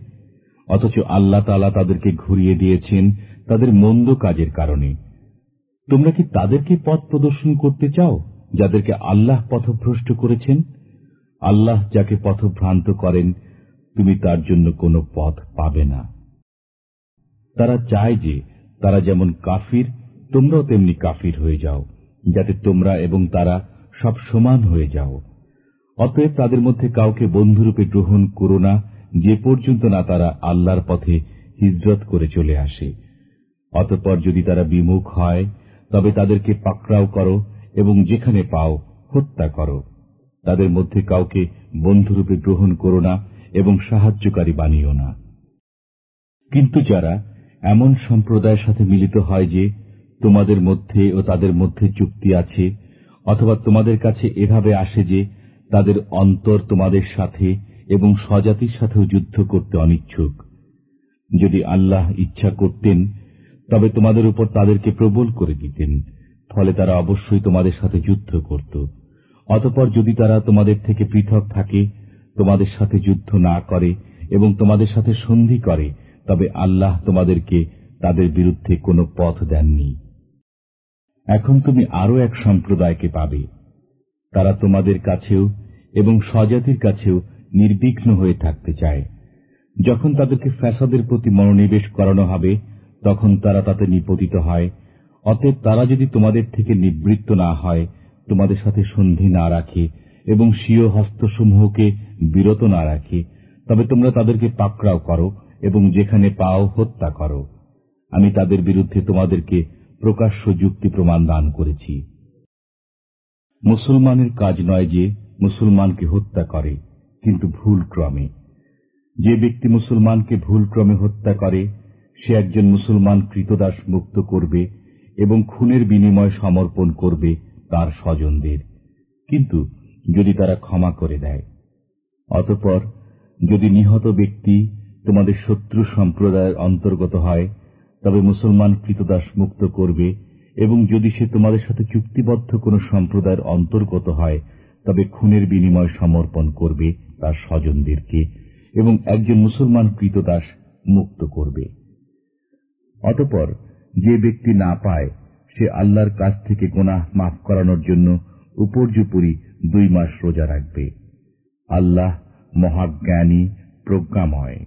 অথচ আল্লাহ তালা তাদেরকে ঘুরিয়ে দিয়েছেন তাদের মন্দ কাজের কারণে। তোমরা কি তাদেরকে পথ প্রদর্শন করতে চাও, যাদেরকে আল্লাহ পথভ্রষ্ট করেছেন? আল্লাহ যাকে পথভ্রান্ত করেন, তুমি তার জন্য কোনো পথ পাবে না। তারা চায় যে তারা যেমন কাফির, তোমরাও তেমনি কাফির হয়ে যাও, যাতে তোমরা এবং তারা সব সমান হয়ে যাও। অতএব তাদের মধ্যে কাউকে বন্ধুরূপে গ্রহণ করো না, যে পর্যন্ত না তারা আল্লাহর পথে হিজরত করে চলে আসে। অতঃপর যদি তারা বিমুখ হয়, তবে তাদেরকে পাকড়াও করো এবং যেখানে পাও হত্যা করো। তাদের মধ্যে কাউকে বন্ধুরূপে গ্রহণ করো না এবং সাহায্যকারী বানিও না। কিন্তু যারা এমন সম্প্রদায়ের সাথে মিলিত হয় যে, তোমাদের মধ্যে ও তাদের মধ্যে চুক্তি আছে, অথবা তোমাদের কাছে এভাবে আসে যে, তাদের অন্তর তোমাদের সাথে এবং স্বজাতির সাথেও যুদ্ধ করতে অনিচ্ছুক। যদি আল্লাহ ইচ্ছা করতেন, তবে তোমাদের উপর তাদেরকে প্রবল করে দিতেন, ফলে তারা অবশ্যই তোমাদের সাথে যুদ্ধ করত। অতপর যদি তারা তোমাদের থেকে পৃথক থাকে, তোমাদের সাথে যুদ্ধ না করে এবং তোমাদের সাথে সন্ধি করে তবে আল্লাহ তোমাদেরকে তাদের বিরুদ্ধে কোনো পথ দেননি। এখন তুমি আরও এক সম্প্রদায়কে পাবে। তারা তোমাদের কাছেও এবং স্বজাতির কাছেও নির্বিঘ্ন হয়ে থাকতে চায়। যখন তাদেরকে ফ্যাসাদের প্রতি মনোনিবেশ করানো হবে, তখন তারা তাতে নিপতিত হয়। অতএব তারা যদি তোমাদের থেকে নিবৃত্ত না হয়, তোমাদের সাথে সন্ধি না রাখে এবং স্বীয় হস্তসমূহকে বিরত না রাখে, তবে তোমরা তাদেরকে পাকড়াও করো। এবং যেখানে পাও হত্যা করো। আমি তাদের বিরুদ্ধে তোমাদেরকে প্রকাশ্য যুক্তি প্রমাণ দান করেছি। মুসলমানের কাজ নয় যে মুসলমানকে হত্যা করে, কিন্তু ভুল ক্রমে যে ব্যক্তি মুসলমানকে ভুল ক্রমে হত্যা করে, সে একজন মুসলমান কৃতদাস মুক্ত করবে এবং খুনের বিনিময় সমর্পণ করবে তার স্বজনদের। কিন্তু যদি তারা ক্ষমা করে দেয়, অতপর যদি নিহত ব্যক্তি তোমাদের শত্রু সম্প্রদায়ের অন্তর্গত হয়, তবে মুসলমান কৃতদাস মুক্ত করবে, এবং যদি সে তোমাদের সাথে চুক্তিবদ্ধ কোন সম্প্রদায়ের অন্তর্গত হয়, তবে খুনের বিনিময় সমর্পণ করবে তার স্বজনদেরকে, এবং একজন মুসলমান কৃতদাস মুক্ত করবে। অতপর যে ব্যক্তি না পায়, সে আল্লাহর কাছ থেকে গোনাহ মাফ করানোর জন্য উপর্যুপুরি দুই মাস রোজা রাখবে। আল্লাহ মহাজ্ঞানী প্রজ্ঞাময়।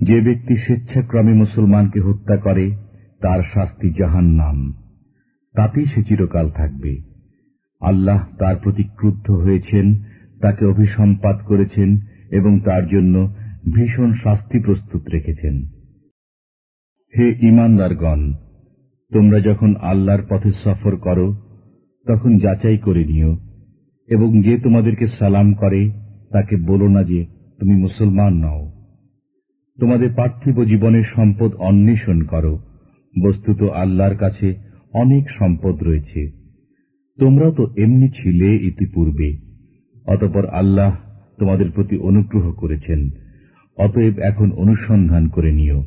যে ব্যক্তি স্বেচ্ছাক্রমে মুসলমানকে হত্যা করে, তার শাস্তি জাহান নাম তাতেই সে চিরকাল থাকবে। আল্লাহ তার প্রতি ক্রুদ্ধ হয়েছেন, তাকে অভিসম্পাত করেছেন এবং তার জন্য ভীষণ শাস্তি প্রস্তুত রেখেছেন। হে ইমানদারগণ তোমরা যখন আল্লাহর পথে সফর করো, তখন যাচাই করে নিও এবং যে তোমাদেরকে সালাম করে, তাকে বলো না যে তুমি মুসলমান নও। তোমাদের পার্থিব জীবনের সম্পদ অন্বেষণ করো। বস্তুত আল্লাহর কাছে অনেক সম্পদ রয়েছে। তোমরাও তো এমনি ছিলে ইতিপূর্বে। অতপর আল্লাহ তোমাদের প্রতি অনুগ্রহ করেছেন। অতএব এখন অনুসন্ধান করে নিও।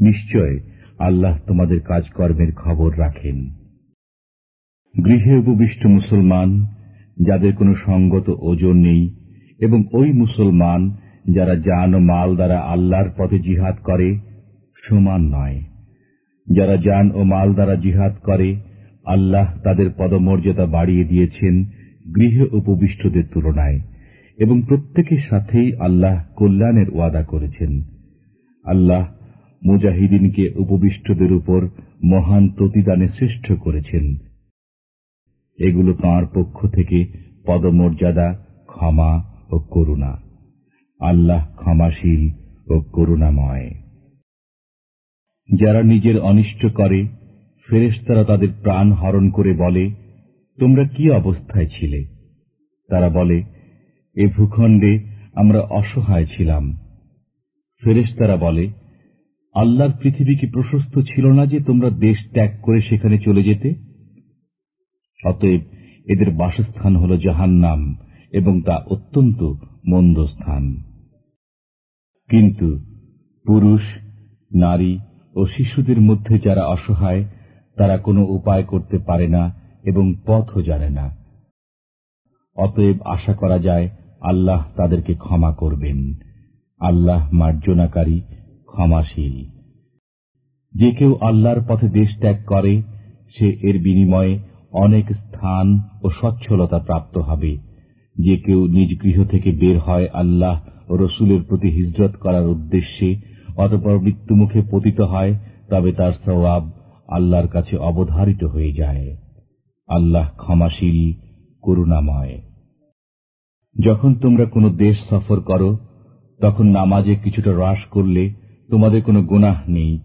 নিশ্চয় আল্লাহ তোমাদের কাজকর্মের খবর রাখেন। গৃহে উপবিষ্ট মুসলমান, যাদের কোনো সঙ্গত ওজন নেই, এবং ওই মুসলমান যারা জান ও মাল দ্বারা আল্লাহর পথে জিহাদ করে, সমান নয়। যারা যান ও মাল দ্বারা জিহাদ করে, আল্লাহ তাদের পদমর্যাদা বাড়িয়ে দিয়েছেন গৃহে উপবিষ্টদের তুলনায়, এবং প্রত্যেকের সাথেই আল্লাহ কল্যাণের ওয়াদা করেছেন। আল্লাহ মুজাহিদিনকে উপবিষ্টদের উপর মহান প্রতিদানে শ্রেষ্ঠ করেছেন। এগুলো তাঁর পক্ষ থেকে পদমর্যাদা, ক্ষমা ও করুণা। আল্লাহ ক্ষমাশীল ও করুণাময়। যারা নিজের অনিষ্ট করে, ফেরেশতারা তাদের প্রাণ হরণ করে বলে, তোমরা কি অবস্থায় ছিলে? তারা বলে, এ ভূখণ্ডে আমরা অসহায় ছিলাম। ফেরেশতারা বলে, আল্লাহর পৃথিবী কি প্রশস্ত ছিল না যে তোমরা দেশ ত্যাগ করে সেখানে চলে যেতে? অতএব এদের বাসস্থান হল জাহান্নাম এবং তা অত্যন্ত মন্দ স্থান। কিন্তু পুরুষ, নারী ও শিশুদের মধ্যে যারা অসহায়, তারা কোনো উপায় করতে পারে না এবং পথও জানে না। অতএব আশা করা যায়, আল্লাহ তাদেরকে ক্ষমা করবেন। আল্লাহ মার্জনাকারী, ক্ষমাশীল। যে কেউ আল্লাহর পথে দেশ ত্যাগ করে, সে এর বিনিময়ে অনেক স্থান ও সচ্ছলতা প্রাপ্ত হবে। যে কেউ নিজ গৃহ থেকে বের হয় আল্লাহ রসুলের প্রতি হিজরত করার উদ্দেশ্যে অতপর মৃত্যুমুখে পতিত হয়, তবে তার সওয়াব আল্লাহর কাছে অবধারিত হয়ে যায়। আল্লাহ ক্ষমাশীল, করুণাময়। যখন তোমরা কোনো দেশ সফর করো, তখন নামাজে কিছুটা হ্রাস করলে তোমাদের কোনো গুনাহ নেই।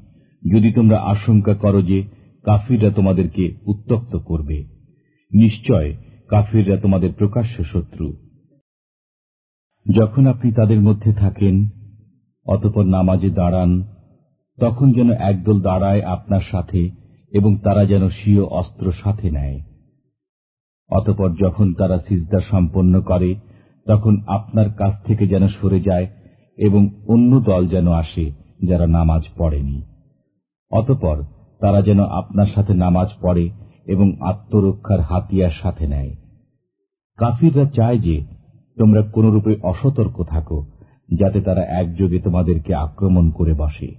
যদি তোমরা আশঙ্কা করো যে কাফিররা তোমাদেরকে উত্তপ্ত করবে, নিশ্চয় কাফিররা তোমাদের প্রকাশ্য শত্রু। যখন আপনি তাদের মধ্যে থাকেন, অতপর নামাজে দাঁড়ান, তখন যেন একদল দাঁড়ায় আপনার সাথে এবং তারা যেন স্বীয় অস্ত্র সাথে নেয়। অতপর যখন তারা সিজদা সম্পন্ন করে, তখন আপনার কাছ থেকে যেন সরে যায় এবং অন্য দল যেন আসে যারা নামাজ পড়েনি। অতপর তারা যেন আপনার সাথে নামাজ পড়ে এবং আত্মরক্ষার হাতিয়ার সাথে নেয়। কাফিররা চায় যে তোমরা কোনরূপে অসতর্ক থাকো, যাতে তারা একযোগে তোমাদেরকে আক্রমণ করে বসে।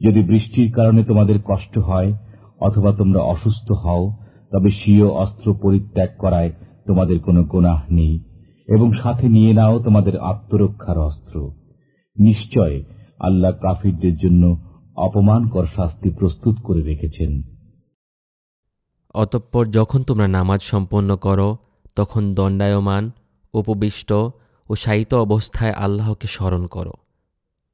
যদি বৃষ্টির কারণে তোমাদের কষ্ট হয়, অথবা তোমরা অসুস্থ হও, তবে স্বীয় অস্ত্র পরিত্যাগ করায় তোমাদের কোনো গোনাহ নেই, এবং সাথে নিয়ে নাও তোমাদের আত্মরক্ষার অস্ত্র। নিশ্চয় আল্লাহ কাফিরদের জন্য অপমানকর শাস্তি প্রস্তুত করে রেখেছেন। অতঃপর যখন তোমরা নামাজ সম্পন্ন করো, তখন দণ্ডায়মান উপবিষ্ট ও শায়িত অবস্থায় আল্লাহকে স্মরণ করো।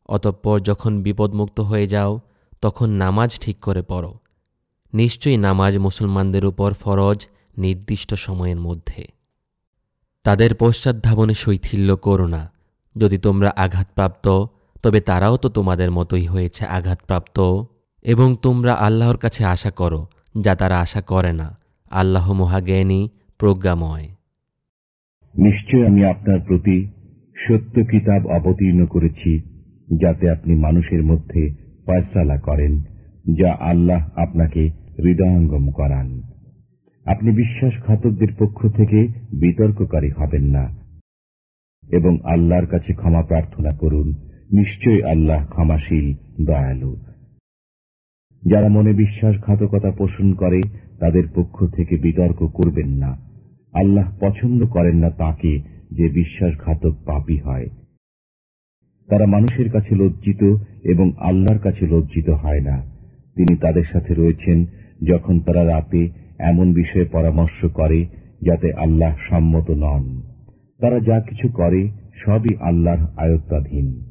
অতঃপর যখন বিপদমুক্ত হয়ে যাও, তখন নামাজ ঠিক করে পড়ো। নিশ্চয়ই নামাজ মুসলমানদের উপর ফরজ, নির্দিষ্ট সময়ের মধ্যে। তাদের পশ্চাৎধাবনে শৈথিল্য করো না। যদি তোমরা আঘাতপ্রাপ্ত, তবে তারাও তো তোমাদের মতোই হয়েছে আঘাতপ্রাপ্ত। এবং তোমরা আল্লাহর কাছে আশা করো, যা তারা আশা করে না। আল্লাহ মহাজ্ঞানী, প্রজ্ঞাময়। নিশ্চয় আমি আপনার প্রতি সত্য কিতাব অবতীর্ণ করেছি, যাতে আপনি মানুষের মধ্যে ফয়সালা করেন, যা আল্লাহ আপনাকে হৃদয়ঙ্গম করান। আপনি বিশ্বাসঘাতকদের পক্ষ থেকে বিতর্ককারী হবেন না, এবং আল্লাহর কাছে ক্ষমা প্রার্থনা করুন। নিশ্চয় আল্লাহ ক্ষমাশীল, দয়ালু। যারা মনে বিশ্বাসঘাতকতা পোষণ করে, তাদের পক্ষ থেকে বিতর্ক করবেন না। আল্লাহ পছন্দ করেন না তাকে যে বিশ্বাসঘাতক পাপি হয়। তারা মানুষের কাছে লজ্জিত এবং আল্লাহর কাছে লজ্জিত হয় না। তিনি তাদের সাথে রয়েছেন যখন তারা রাতে এমন বিষয়ে পরামর্শ করে যাতে আল্লাহ সম্মত নন। তারা যা কিছু করে সবই আল্লাহর আয়ত্তাধীন।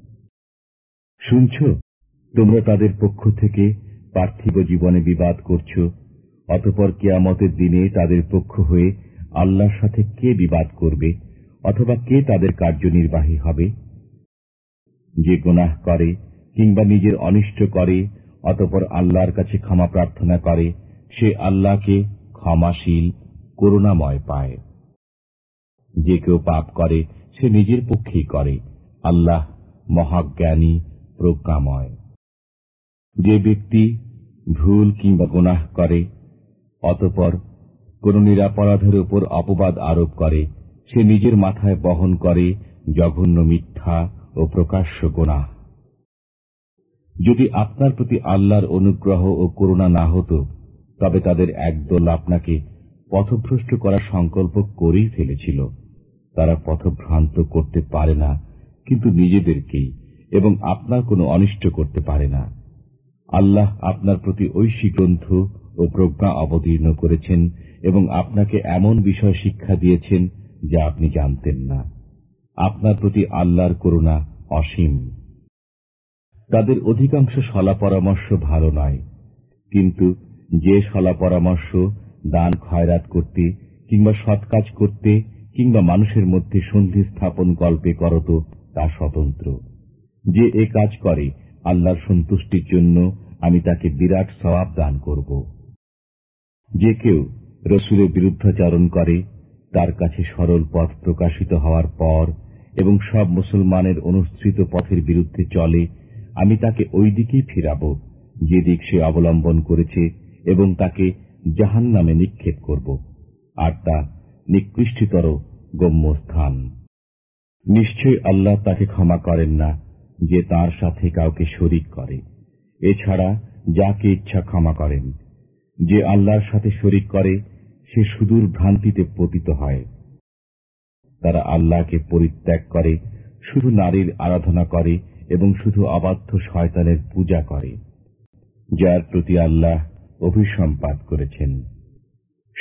শুনছ? তোমরা তাদের পক্ষ থেকে পার্থিব জীবনে বিবাদ করছ, অতপর কেয়ামতের দিনে তাদের পক্ষ হয়ে আল্লাহর সাথে কে বিবাদ করবে অথবা কে তাদের কার্যনির্বাহী হবে? যে গুনাহ করে কিংবা নিজের অনিষ্ট করে, অতপর আল্লাহর কাছে ক্ষমা প্রার্থনা করে, সে আল্লাহকে ক্ষমাশীল, করুণাময় পায়। যে কেউ পাপ করে, সে নিজের পক্ষেই করে। আল্লাহ মহাজ্ঞানী, প্রজ্ঞাময়। যে ব্যক্তি ভুল কিংবা গুনাহ করে, অতপর কোন নিরাপরাধের উপর অপবাদ আরোপ করে, সে নিজের মাথায় বহন করে জঘন্য মিথ্যা ও প্রকাশ্য গোনাহ। যদি আপনার প্রতি আল্লাহর অনুগ্রহ ও করুণা না হতো, তবে তাদের একদল আপনাকে পথভ্রষ্ট করার সংকল্প করেই ফেলেছিল। তারা পথভ্রান্ত করতে পারে না, কিন্তু নিজেদেরকেই এবং আপনার কোনো অনিষ্ট করতে পারে না। আল্লাহ আপনার প্রতি ঐশী গ্রন্থ ও প্রজ্ঞা অবতীর্ণ করেছেন এবং আপনাকে এমন বিষয় শিক্ষা দিয়েছেন যা আপনি জানতেন না। আপনার প্রতি আল্লাহর করুণা অসীম। তাদের অধিকাংশ সলা পরামর্শ ভালো নয়। কিন্তু যে সলা পরামর্শ দান, খয়রাত করতে কিংবা সৎ কাজ করতে কিংবা মানুষের মধ্যে সন্ধি স্থাপন, গল্পে করত, তা স্বতন্ত্র। যে এ কাজ করে, আল্লাহর সন্তুষ্টির জন্য আমি তাকে বিরাট সবাব দান করব। যে কেউ রসুলের বিরুদ্ধাচারণ করে, তার কাছে সরল পথ প্রকাশিত হওয়ার পর, এবং সব মুসলমানের অনুসৃত পথের বিরুদ্ধে চলে, আমি তাকে ওই দিকেই ফিরাব, যে দিক সে অবলম্বন করেছে, এবং তাকে জাহান নামে নিক্ষেপ করব, আর তা নিকৃষ্টতর গম্যস্থান। নিশ্চয় আল্লাহ তাকে ক্ষমা করেন না, যে তার সাথে কাউকে শরিক করে। এছাড়া যাকে ইচ্ছা ক্ষমা করেন, যে আল্লাহর সাথে শরিক করে সে সুদূর ভ্রান্তিতে পতিত হয়। তারা আল্লাহকে পরিত্যাগ করে, শুধু নারীর আরাধনা করে এবং শুধু অবাধ্য শয়তানের পূজা করে, যার প্রতি আল্লাহ অভিসম্পাত করেছেন।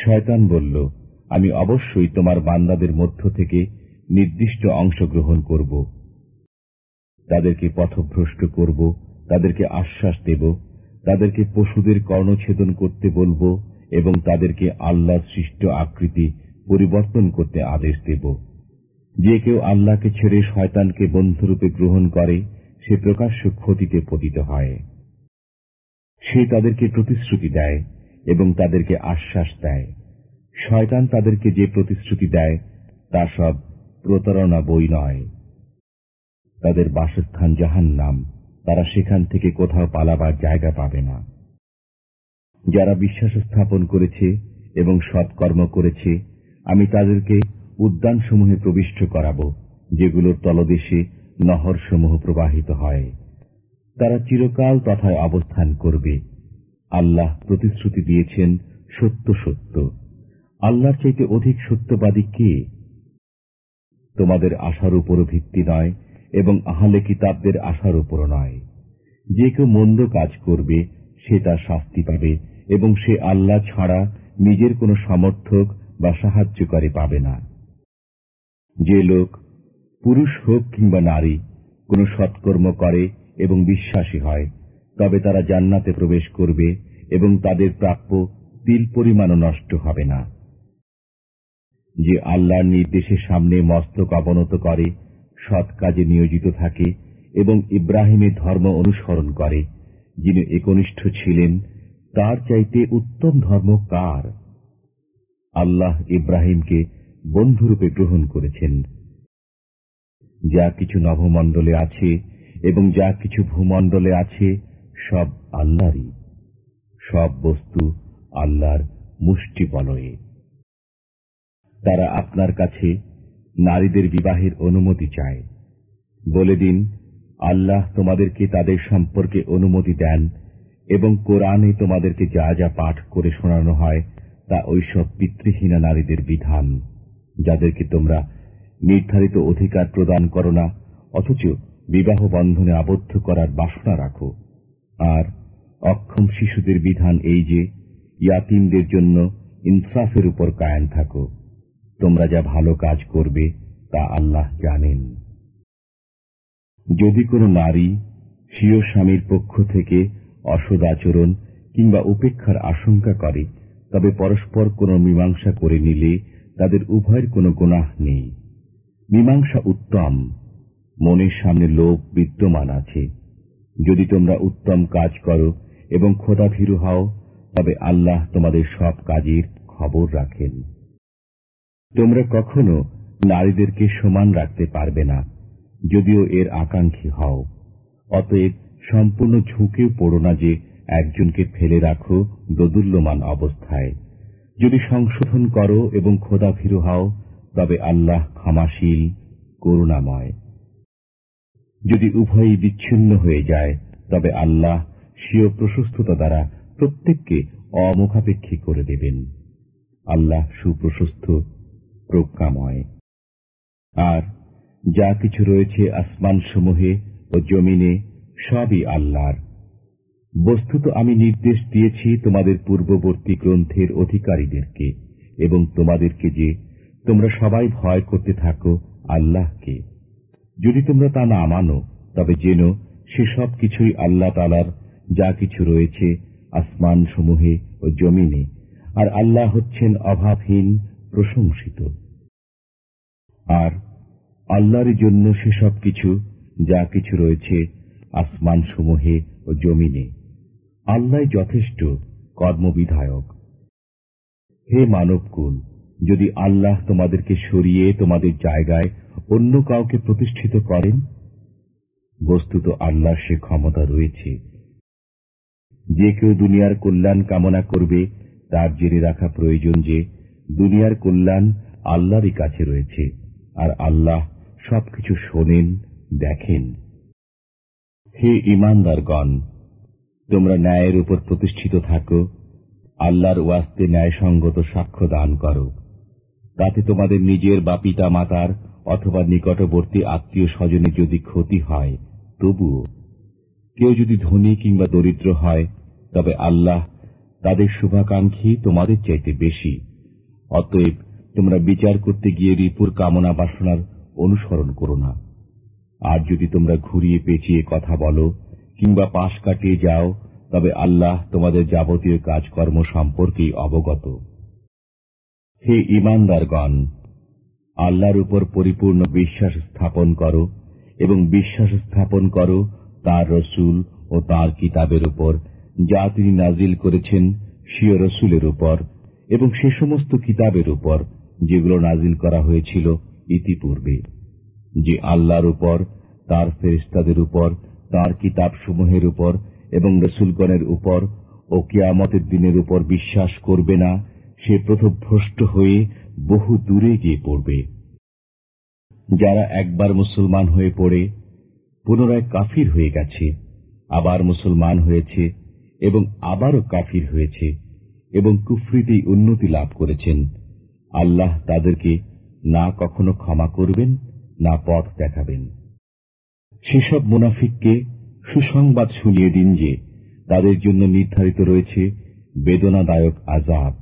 শয়তান বলল, আমি অবশ্যই তোমার বান্দাদের মধ্য থেকে নির্দিষ্ট অংশ গ্রহণ করব। তাদেরকে পথভ্রষ্ট করব, তাদেরকে আশ্বাস দেব, তাদেরকে পশুদের কর্ণছেদন করতে বলব এবং তাদেরকে আল্লাহ সৃষ্ট আকৃতি পরিবর্তন করতে আদেশ দেব। যে কেউ আল্লাহকে ছেড়ে শয়তানকে বন্ধুরূপে গ্রহণ করে, সে প্রকাশ্য ক্ষতিতে পতিত হয়। সে তাদেরকে প্রতিশ্রুতি দেয় এবং তাদেরকে আশ্বাস দেয়। শয়তান তাদেরকে যে প্রতিশ্রুতি দেয়, তা সব প্রতারণা বই নয়। তাদের বাসস্থান জাহান নাম তারা সেখান থেকে কোথাও পালাবার জায়গা পাবে না। যারা বিশ্বাস স্থাপন করেছে এবং সৎকর্ম করেছে, আমি তাদেরকে উদ্যানসমূহে প্রবিষ্ট করাব, যেগুলোর তলদেশে নহরসমূহ প্রবাহিত হয়। তারা চিরকাল তথায় অবস্থান করবে। আল্লাহ প্রতিশ্রুতি দিয়েছেন সত্য সত্য। আল্লাহর চাইতে অধিক সত্যবাদী কে? তোমাদের আশার উপরও ভিত্তি নয় এবং আহলে কিতাবদের আশার উপরও নয়। যে কেউ মন্দ কাজ করবে, সে তার শাস্তি পাবে এবং সে আল্লাহ ছাড়া নিজের কোনো সমর্থক বা সাহায্যকারী পাবে না। যে লোক পুরুষ হোক কিংবা নারী, কোনো সৎকর্ম করে এবং বিশ্বাসী হয়, তবে তারা জান্নাতে প্রবেশ করবে এবং তাদের প্রাপ্য তিল পরিমাণও নষ্ট হবে না। যে আল্লাহর নির্দেশের সামনে মস্তক অবনত করে, সৎ কাজে নিয়োজিত থাকে এবং ইব্রাহিমের ধর্ম অনুসরণ করে, যিনি একনিষ্ঠ ছিলেন তার চাইতে উত্তম ধর্ম কার? আল্লাহ ইব্রাহিমকে বন্ধুরূপে গ্রহণ করেছেন। যা কিছু নভমণ্ডলে আছে এবং যা কিছু ভূমণ্ডলে আছে, সব আল্লাহরই। সব বস্তু আল্লাহর মুষ্টি বলয়ে তারা আপনার কাছে নারীদের বিবাহের অনুমতি চায়। বলে দিন, আল্লাহ তোমাদেরকে তাদের সম্পর্কে অনুমতি দেন এবং কোরআনে তোমাদেরকে যা যা পাঠ করে শোনানো হয়, তা ওইসব পিতৃহীনা নারীদের বিধান, যাদেরকে তোমরা নির্ধারিত অধিকার প্রদান করো না, অথচ বিবাহ বন্ধনে আবদ্ধ করার বাসনা রাখো। আর অক্ষম শিশুদের বিধান এই যে, ইয়াতিমদের জন্য ইনসাফের উপর কায়েম থাকো। তোমরা যা ভালো কাজ করবে, তা আল্লাহ জানেন। যদি কোনো নারী স্বীয় স্বামীর পক্ষ থেকে অসদাচরণ কিংবা উপেক্ষার আশঙ্কা করে, তবে পরস্পর কোনো মীমাংসা করে নিলে তাদের উভয়ের কোনো গোনাহ নেই। মীমাংসা উত্তম, মনের সামনে লোভ বিদ্যমান আছে। যদি তোমরা উত্তম কাজ করো এবং খোদাভীরু হও, তবে আল্লাহ তোমাদের সব কাজের খবর রাখেন। তোমরা কখনো নারীদেরকে সমান রাখতে পারবে না, যদিও এর আকাঙ্ক্ষী হও, অতএব সম্পূর্ণ ঝুঁকেও পড়ো না যে একজনকে ফেলে রাখো দোদুল্যমান অবস্থায়। যদি সংশোধন করো এবং খোদাভীরু হও, তবে আল্লাহ ক্ষমাশীল, করুণাময়। যদি উভয়ই বিচ্ছিন্ন হয়ে যায়, তবে আল্লাহ স্বীয় প্রশস্ততা দ্বারা প্রত্যেককে অমুখাপেক্ষী করে দেবেন। আল্লাহ সুপ্রশস্ত, প্রজ্ঞাময়। আর যা কিছু রয়েছে আসমানসমূহে ও জমিনে সবই আল্লাহর। বস্তুত আমি নির্দেশ দিয়েছি তোমাদের পূর্ববর্তী গ্রন্থের অধিকারীদেরকে এবং তোমাদেরকে যে তোমরা সবাই ভয় করতে থাকো আল্লাহকে। যদি তোমরা তা না মানো, তবে যেন সে সব কিছুই আল্লাহ তালার যা কিছু রয়েছে আসমান সমূহে ও জমিনে, আর আল্লাহ হচ্ছেন অভাবহীন, প্রশংসিত। আর আল্লাহর জন্য সেসব কিছু, যা কিছু রয়েছে আসমান সমূহে ও জমিনে। আল্লাহ যথেষ্ট কর্মবিধায়ক। হে মানবকুল, যদি আল্লাহ তোমাদেরকে সরিয়ে তোমাদের জায়গায় অন্য কাউকে প্রতিষ্ঠিত করেন, বস্তুত আল্লাহ সে ক্ষমতা রয়েছে। যে কেউ দুনিয়ার কল্যাণ কামনা করবে, তার জেনে রাখা প্রয়োজন যে, দুনিয়ার কল্যাণ আল্লাহরই কাছে রয়েছে, আর আল্লাহ সবকিছু শোনেন, দেখেন। হে ইমানদারগণ, তোমরা ন্যায়ের উপর প্রতিষ্ঠিত থাকো, আল্লাহর ওয়াস্তে ন্যায়সঙ্গত সাক্ষ্য দান করো। তাতে তোমাদের নিজের বা পিতা মাতার অথবা নিকটবর্তী আত্মীয় স্বজনে যদি ক্ষতি হয়, তবুও। কেউ যদি ধনী কিংবা দরিদ্র হয়, তবে আল্লাহ তাদের শুভাকাঙ্ক্ষী তোমাদের চাইতে বেশি। অতএব তোমরা বিচার করতে গিয়ে রিপুর কামনা বাসনার অনুসরণ করো না। আর যদি তোমরা ঘুরিয়ে পেঁচিয়ে কথা বলো, কিংবা পাশ কাটিয়ে যাও, তবে আল্লাহ তোমাদের যাবতীয় কাজকর্ম সম্পর্কেই অবগত। হে ইমানদারগণ আল্লাহর উপর পরিপূর্ণ বিশ্বাস স্থাপন করো, এবং বিশ্বাস স্থাপন করো তার রসুল ও তার কিতাবের উপর, যা তিনি নাজিল করেছেন শিয় রসুলের উপর, এবং সে সমস্ত কিতাবের উপর, যেগুলো নাজিল করা হয়েছিল ইতিপূর্বে। যে আল্লাহর উপর, তার ফেরিস্তাদের উপর, তার কিতাবসমূহের উপর এবং রসুলগণের উপর ও কিয়ামতের দিনের উপর বিশ্বাস করবে না, সে প্রথভ্রষ্ট হয়ে বহু দূরে গিয়ে পড়বে। যারা একবার মুসলমান হয়ে পড়ে, পুনরায় কাফির হয়ে গেছে, আবার মুসলমান হয়েছে এবং আবারও কাফির হয়েছে এবং কুফরিতেই উন্নতি লাভ করেছেন। আল্লাহ তাদেরকে না কখনো ক্ষমা করবেন না পথ দেখাবেন। সেসব মুনাফিককে সুসংবাদ শুনিয়ে দিন যে তাদের জন্য নির্ধারিত রয়েছে বেদনাদায়ক আজাব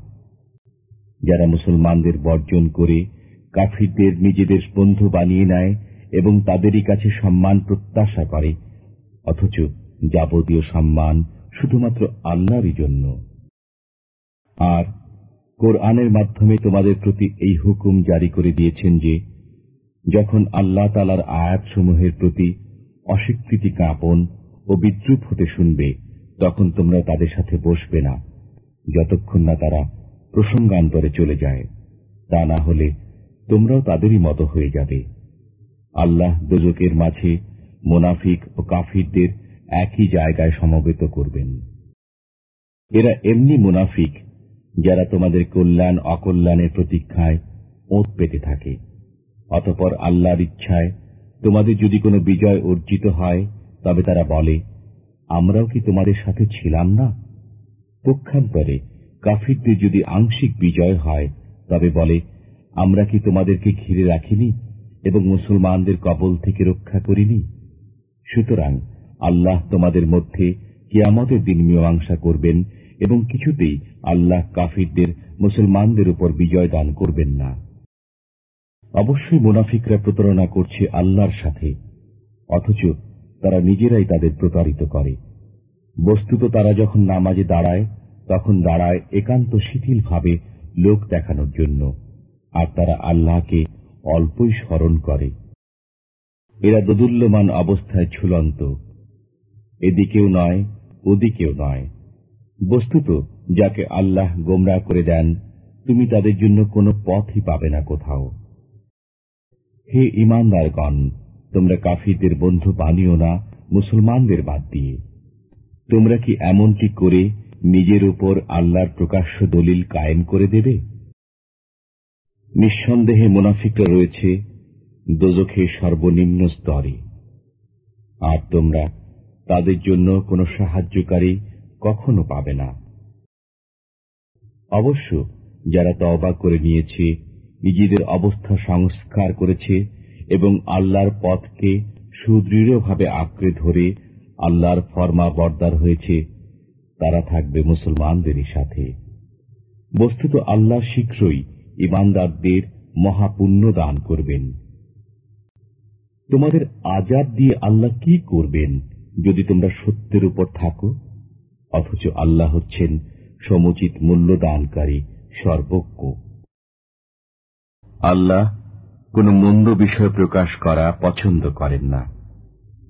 যারা মুসলমানদের বর্জন করে কাফিরদের নিজেদের বন্ধু বানিয়ে নেয় এবং তাদেরই কাছে সম্মান প্রত্যাশা করে, অথচ যাবতীয় সম্মান শুধুমাত্র আল্লাহরই জন্য। আর কোরআনের মাধ্যমে তোমাদের প্রতি এই হুকুম জারি করে দিয়েছেন যে যখন আল্লাহ তালার আয়াতসমূহের প্রতি অস্বীকৃতি জ্ঞাপন ও বিদ্রুপ হতে শুনবে, তখন তোমরা তাদের সাথে বসবে না, যতক্ষণ না তারা প্রসঙ্গান্তরে চলে যায়। তা না হলে তোমরাও তাদেরই মতো হয়ে যাবে। আল্লাহ দোজকের মাঝে মোনাফিক ও কাফিরদের একই জায়গায় সমবেত করবেন। এরা এমনি মুনাফিক, যারা তোমাদের কল্যাণ অকল্যাণের প্রতীক্ষায় ওঁত পেতে থাকে। অতপর আল্লাহর ইচ্ছায় তোমাদের যদি কোনো বিজয় অর্জিত হয়, তবে তারা বলে, আমরাও কি তোমাদের সাথে ছিলাম না? পক্ষান্তরে কাফিরদের যদি আংশিক বিজয় হয়, তবে বলে, আমরা কি তোমাদেরকে ঘিরে রাখিনি এবং মুসলমানদের কবল থেকে রক্ষা করিনি? সুতরাং আল্লাহ তোমাদের মধ্যে কিয়ামতের দিন মীমাংসা করবেন এবং কিছুতেই আল্লাহ কাফিরদের মুসলমানদের উপর বিজয় দান করবেন না। অবশ্যই মুনাফিকরা প্রতারণা করছে আল্লাহর সাথে, অথচ তারা নিজেরাই তাদের প্রতারিত করে। বস্তুত তারা যখন নামাজে দাঁড়ায়, তখন দাঁড়ায় একান্ত শিথিলভাবে লোক দেখানোর জন্য, আর তারা আল্লাহকে অল্পই স্মরণ করে। এরা দোদুল্যমান অবস্থায় ঝুলন্ত। এদিকেও নয়, ওদিকেও নয়। বস্তুত যাকে আল্লাহ গোমরা করে দেন, তুমি তাদের জন্য কোনো পথই পাবে না কোথাও। হে ইমানদারগণ, তোমরা কাফিরদের বন্ধু বানিও না, মুসলমানদের বাদ দিয়ে। তোমরা কি এমনটি করে নিজের উপর আল্লাহর প্রকাশ্য দলিল কায়েম করে দেবে? নিঃসন্দেহে মুনাফিকরা রয়েছে, দোজখে সর্বনিম্ন স্তরে। আর তোমরা তাদের জন্য কোনো সাহায্যকারী কখনো পাবে না। অবশ্য যারা তওবা করে নিয়েছে নিজেদের অবস্থা সংস্কার করেছে এবং আল্লাহর পথকে সুদৃঢ়ভাবে আঁকড়ে ধরে আল্লাহর ফরমা বর্দার হয়েছে। তারা থাকবে মুসলমানদেরই সাথে। বস্তুত আল্লাহ শীঘ্রই ইমানদারদের মহাপুণ্য দান করবেন। তোমাদের আজাদ দিয়ে আল্লাহ কি করবেন যদি তোমরা সত্যের উপর থাকো? অথচ আল্লাহ হচ্ছেন সমুচিত মূল্যদানকারী, সর্বজ্ঞ। আল্লাহ কোন মন্দ বিষয় প্রকাশ করা পছন্দ করেন না।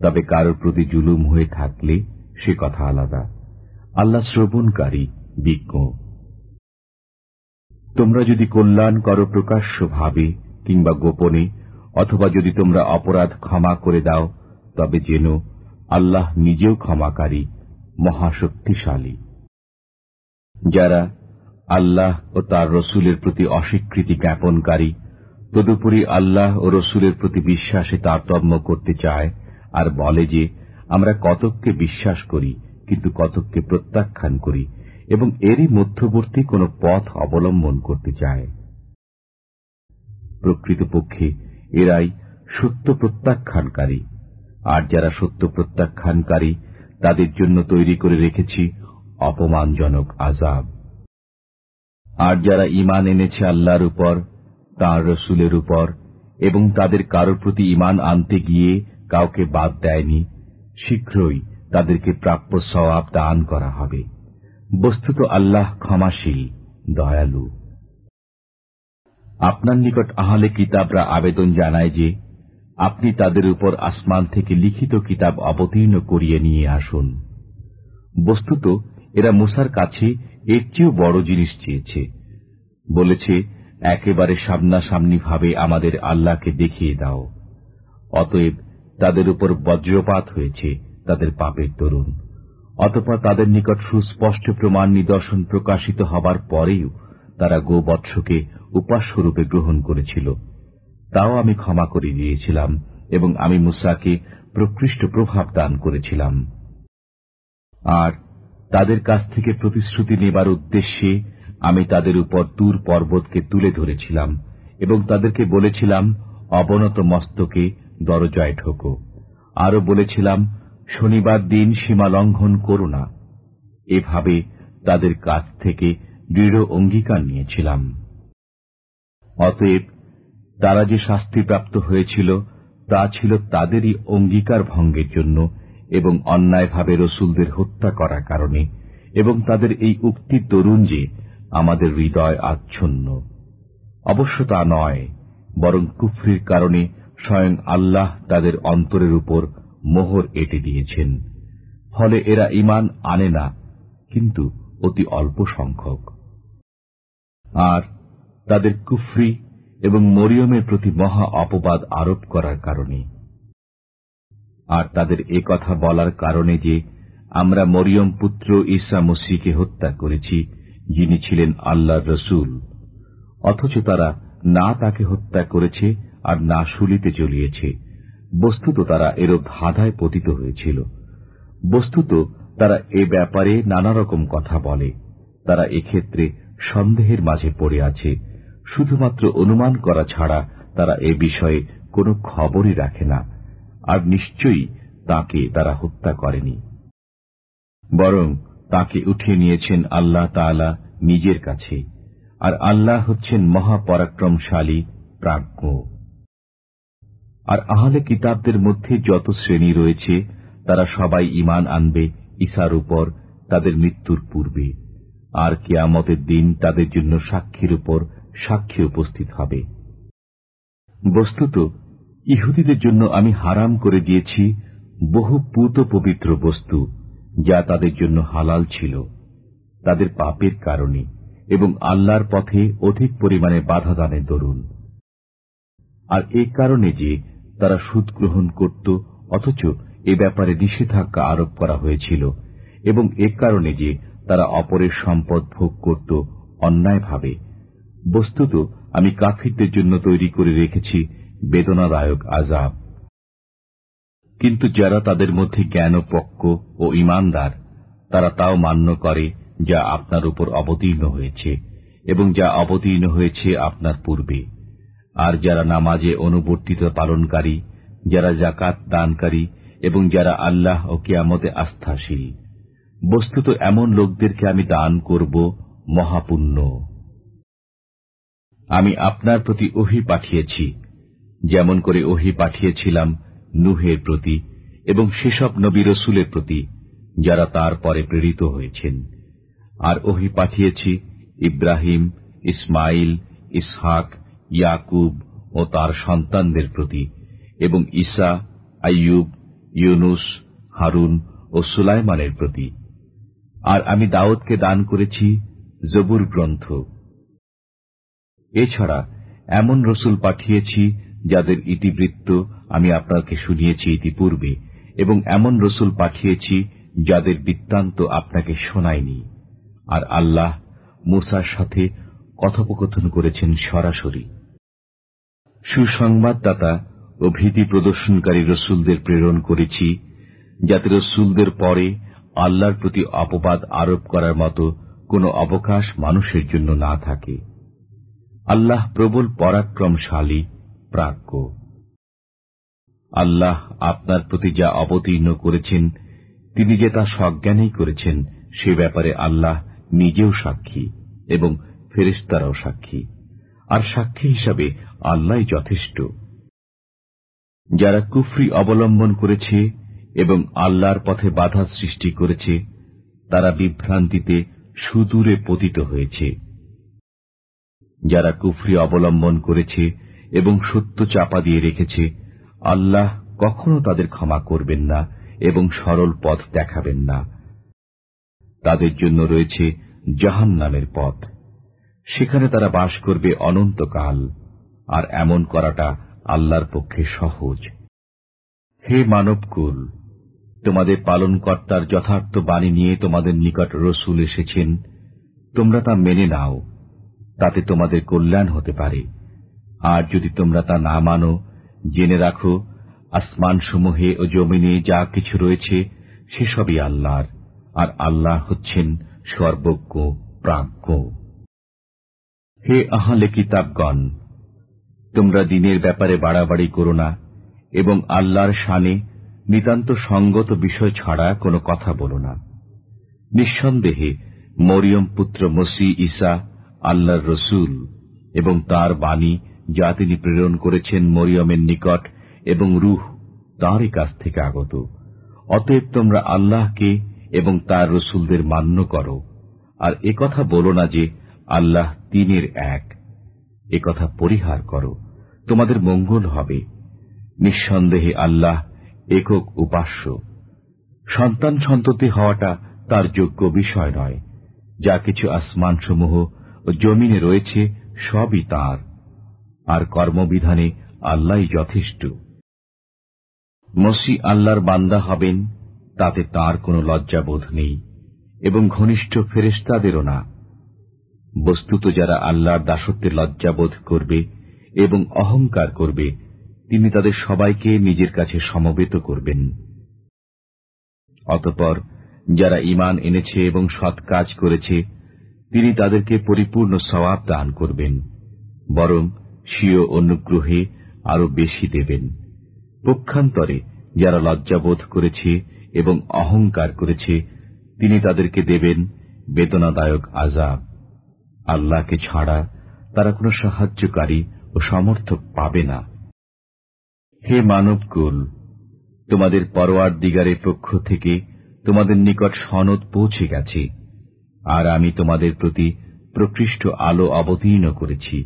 তবে কারোর প্রতি জুলুম হয়ে থাকলে সে কথা আলাদা। আল্লাহ শ্রবণকারী, বিজ্ঞ। তোমরা যদি কল্যাণ করো প্রকাশ্য ভাবে কিংবা গোপনে, অথবা যদি তোমরা অপরাধ ক্ষমা করে দাও, তবে যেন আল্লাহ নিজেও ক্ষমাকারী, মহাশক্তিশালী। যারা আল্লাহ ও তার রসুলের প্রতি অস্বীকৃতি জ্ঞাপনকারী তদুপরি আল্লাহ ও রসুলের প্রতি বিশ্বাসে তারতম্য করতে চায় আর বলে যে, আমরা কতককে বিশ্বাস করি, কিন্তু কতককে প্রত্যাখ্যান করি এবং এরই মধ্যবর্তী কোন পথ অবলম্বন করতে চায়। প্রকৃতপক্ষে এরাই সত্য প্রত্যাখ্যানকারী। আর যারা সত্য প্রত্যাখ্যানকারী, তাদের জন্য তৈরি করে রেখেছি অপমানজনক আজাব আর যারা ইমান এনেছে আল্লাহর উপর তাঁর রসুলের উপর, এবং তাদের কারোর প্রতি ইমান আনতে গিয়ে কাউকে বাদ দেয়নি, শীঘ্রই তাদেরকে প্রাপ্য সওয়াব দান করা হবে। বস্তুত আল্লাহ ক্ষমাশীল, দয়ালু। আপনার নিকট আহলে কিতাবরা আবেদন জানায় যে, আপনি তাদের উপর আসমান থেকে লিখিত কিতাব অবতীর্ণ করিয়ে নিয়ে আসুন। বস্তুত, এরা মুসার কাছে এর চেয়েও বড় জিনিস চেয়েছে। বলেছে একেবারে সামনাসামনিভাবে আমাদের আল্লাহকে দেখিয়ে দাও। অতএব তাদের উপর বজ্রপাত হয়েছে তাদের পাপের তরুণ অতপর তাদের নিকট সুস্পষ্ট প্রমাণ নিদর্শন প্রকাশিত হবার পরেও তারা গোবৎসকে উপাস্যরূপে গ্রহণ করেছিল। তাও আমি ক্ষমা করে দিয়েছিলাম এবং আমি মুসাকে প্রকৃষ্ট প্রভাব দান করেছিলাম। আর তাদের কাছ থেকে প্রতিশ্রুতি নেবার উদ্দেশ্যে আমি তাদের উপর দূর পর্বতকে তুলে ধরেছিলাম এবং তাদেরকে বলেছিলাম, অবনত মস্তকে দরজায় ঢোকো। আরও বলেছিলাম, শনিবার দিন সীমা লঙ্ঘন করো না। এভাবে তাদের কাছ থেকে দৃঢ় অঙ্গীকার নিয়েছিলাম। অতএব, তারা যে শাস্তিপ্রাপ্ত হয়েছিল, তা ছিল তাদেরই অঙ্গীকার ভঙ্গের জন্য এবং অন্যায়ভাবে রসুলদের হত্যা করার কারণে এবং তাদের এই উক্তির তরুণ যে আমাদের হৃদয় আচ্ছন্ন। অবশ্য তা নয়, বরং কুফরির কারণে স্বয়ং আল্লাহ তাদের অন্তরের উপর মোহর এটে দিয়েছেন। ফলে এরা ইমান আনে না, কিন্তু অতি অল্প সংখ্যক। আর তাদের কুফরি এবং মরিয়মের প্রতি মহা অপবাদ আরোপ করার কারণে। আর তাদের এ কথা বলার কারণে যে আমরা মরিয়ম পুত্র ইসা মসিকে হত্যা করেছি যিনি ছিলেন আল্লাহর রসুল, অথচ তারা না তাকে হত্যা করেছে আর না শুলিতে চলিয়েছে বস্তুত তারা এরূপ ধাঁধায় পতিত হয়েছিল। বস্তুত তারা এ ব্যাপারে নানা রকম কথা বলে। তারা এক্ষেত্রে সন্দেহের মাঝে পড়ে আছে। শুধুমাত্র অনুমান করা ছাড়া তারা এ বিষয়ে কোনো খবরই রাখে না, আর নিশ্চয়ই তাকে তারা হত্যা করেনি। বরং তাকে উঠিয়ে নিয়েছেন আল্লাহ তালা নিজের কাছে। আর আল্লাহ হচ্ছেন মহাপরাক্রমশালী, প্রাজ্ঞ। আর আহলে কিতাবদের মধ্যে যত শ্রেণি রয়েছে, তারা সবাই ইমান আনবে ইসার উপর তাদের মৃত্যুর পূর্বে। আর কেয়ামতের দিন তাদের জন্য সাক্ষীর উপর সাক্ষী উপস্থিত হবে। বস্তুত, ইহুদিদের জন্য আমি হারাম করে দিয়েছি বহু পুত পবিত্র বস্তু। যা তাদের জন্য হালাল ছিল, তাদের পাপের কারণে, এবং আল্লাহর পথে অধিক পরিমাণে বাধা দানের দরুন। আর এ কারণে যে তারা সুদ গ্রহণ করত, অথচ এ ব্যাপারে নিষেধাজ্ঞা আরোপ করা হয়েছিল, এবং এ কারণে যে তারা অপরের সম্পদ ভোগ করত অন্যায়ভাবে। বস্তুত আমি কাফিরদের জন্য তৈরি করে রেখেছি বেদনাদায়ক আজাব কিন্তু যারা তাদের মধ্যে জ্ঞানপক্ষ ও ইমানদার, তারা তাও মান্য করে যা আপনার উপর অবতীর্ণ হয়েছে এবং যা অবতীর্ণ হয়েছে আপনার পূর্বে। আর যারা নামাজে অনুবর্তিত পালনকারী, যারা জাকাত দানকারী এবং যারা আল্লাহ ও কিয়ামতে আস্থাশীল, বস্তুত এমন লোকদেরকে আমি দান করব মহাপুণ্য। আমি আপনার প্রতি ওহি পাঠিয়েছি, যেমন করে ওহি পাঠিয়েছিলাম নুহের প্রতি এবং সেসব নবী রসুলের প্রতি, যারা তার পরে প্রেরিত হয়েছেন। আর ওহি পাঠিয়েছি ইব্রাহিম, ইসমাইল, ইসহাক, ইয়াকুব ও তার সন্তানদের প্রতি এবং ঈসা, আইয়ুব, ইউনুস, হারুন ও সুলাইমানের প্রতি। আর আমি দাউদকে দান করেছি জবুর গ্রন্থ। এছাড়া এমন রসুল পাঠিয়েছি যাদের ইতিবৃত্ত আমি আপনাকে শুনিয়েছি ইতিপূর্বে, এবং এমন রসুল পাঠিয়েছি যাদের বৃত্তান্ত আপনাকে শোনায়নি। আর আল্লাহ মুসার সাথে কথোপকথন করেছেন সরাসরি। সুসংবাদদাতা ও ভীতি প্রদর্শনকারী রসুলদের প্রেরণ করেছি, যাতে রসুলদের পরে আল্লাহর প্রতি অপবাদ আরোপ করার মতো কোনো অবকাশ মানুষের জন্য না থাকে। আল্লাহ প্রবল পরাক্রমশালী, প্রাজ্ঞ। আল্লাহ আপনার প্রতি যা অবতীর্ণ করেছেন, তিনি যে তা সজ্ঞানেই করেছেন, সে ব্যাপারে আল্লাহ নিজেও সাক্ষী এবং ফেরিস্তারাও সাক্ষী। আর সাক্ষী হিসাবে আল্লাহ যথেষ্ট। যারা কুফরি অবলম্বন করেছে এবং আল্লাহর পথে বাধা সৃষ্টি করেছে, তারা বিভ্রান্তিতে সুদূরে পতিত হয়েছে। যারা কুফরি অবলম্বন করেছে এবং সত্য চাপা দিয়ে রেখেছে আল্লাহ কখনো তাদের ক্ষমা করবেন না এবং সরল পথ দেখাবেন না। তাদের জন্য রয়েছে জাহান নামের পথ। সেখানে তারা বাস করবে অনন্তকাল, আর এমন করাটা আল্লাহর পক্ষে সহজ। হে মানবকুল, তোমাদের পালনকর্তার যথার্থ বাণী নিয়ে তোমাদের নিকট রসুল এসেছেন। তোমরা তা মেনে নাও, তাতে তোমাদের কল্যাণ হতে পারে। আর যদি তোমরা তা না মানো জেনে রাখো, আসমানসমূহে ও জমিনে যা কিছু রয়েছে, সেসবই আল্লাহর, আর আল্লাহ হচ্ছেন সর্বজ্ঞ, প্রাজ্ঞ। হে আহলে কিতাবগণ, তোমরা দিনের ব্যাপারে বাড়াবাড়ি করো না, এবং আল্লাহর শানে নিতান্ত সঙ্গত বিষয় ছাড়া কোনো কথা বলো না। নিঃসন্দেহে মরিয়ম পুত্র মসি ইসা আল্লাহর রসুল এবং তার বাণী যা তিনি প্রেরণ করেছেন মরিয়মের নিকট এবং রুহ তাঁরই কাছ থেকে আগত। অতএব তোমরা আল্লাহকে এবং তার রসুলদের মান্য করো। আর কথা বলো না যে আল্লাহ তিনের এক। কথা পরিহার করো। তোমাদের মঙ্গল হবে। নিঃসন্দেহে আল্লাহ একক উপাস্য। সন্তান সন্ততি হওয়াটা তার যোগ্য বিষয় নয়। যা কিছু আসমানসমূহ ও জমিনে রয়েছে সবই তার। আর কর্মবিধানে আল্লাহ যথেষ্ট। মসি আল্লাহর বান্দা হবেন, তাতে তার কোনো লজ্জাবোধ নেই, এবং ঘনিষ্ঠ ফেরেস্তাদেরও না। বস্তুত যারা আল্লাহর দাসত্বের লজ্জাবোধ করবে এবং অহংকার করবে, তিনি তাদের সবাইকে নিজের কাছে সমবেত করবেন। অতপর যারা ইমান এনেছে এবং সৎ কাজ করেছে, তিনি তাদেরকে পরিপূর্ণ সবাব দান করবেন, বরং স্বীয় অনুগ্রহে আরও বেশি দেবেন। পক্ষান্তরে যারা লজ্জাবোধ করেছে এবং অহংকার করেছে, তিনি তাদেরকে দেবেন বেদনাদায়ক আজাব আল্লাহকে ছাড়া তারা কোনো সাহায্যকারী ও সমর্থক পাবে না। হে মানবকুল, তোমাদের পরোয়ার দিগারের পক্ষ থেকে তোমাদের নিকট সনদ পৌঁছে গেছে, আর আমি তোমাদের প্রতি প্রকৃষ্ট আলো অবতীর্ণ করেছি।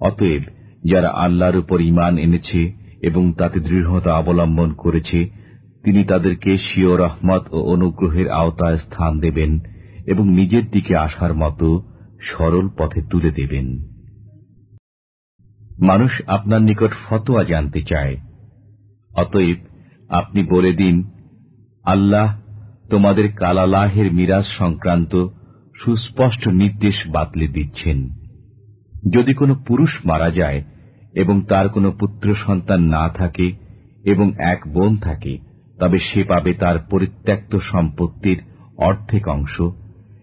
অতএব যারা আল্লাহর উপর ইমান এনেছে এবং তাতে দৃঢ়তা অবলম্বন করেছে, তিনি তাদেরকে শিও রহমত ও অনুগ্রহের আওতায় স্থান দেবেন এবং নিজের দিকে আসার মতো সরল পথে তুলে দেবেন। মানুষ আপনার নিকট ফতোয়া জানতে চায়। অতএব আপনি বলে দিন, আল্লাহ তোমাদের কালালাহের মিরাজ সংক্রান্ত সুস্পষ্ট নির্দেশ বাতলে দিচ্ছেন। যদি কোনো পুরুষ মারা যায় এবং তার কোনো পুত্র সন্তান না থাকে এবং এক বোন থাকে, তবে সে পাবে তার পরিত্যক্ত সম্পত্তির অর্ধেক অংশ,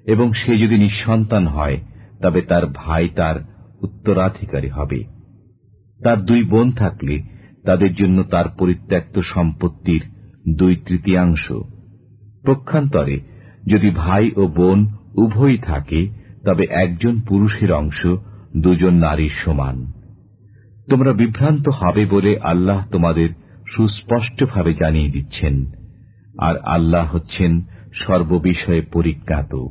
এবং সে যদি নিঃসন্তান হয়, তবে তার ভাই তার উত্তরাধিকারী হবে। তার দুই বোন থাকলে তাদের জন্য তার পরিত্যক্ত সম্পত্তির দুই তৃতীয়াংশ। পক্ষান্তরে যদি ভাই ও বোন উভয়ই থাকে, তবে একজন পুরুষের অংশ দুজন নারীর সমান। তোমরা বিভ্রান্ত হবে বলে আল্লাহ তোমাদের সুস্পষ্টভাবে জানিয়ে দিচ্ছেন। আর আল্লাহ হচ্ছেন সর্ববিষয়ে পরিজ্ঞাত।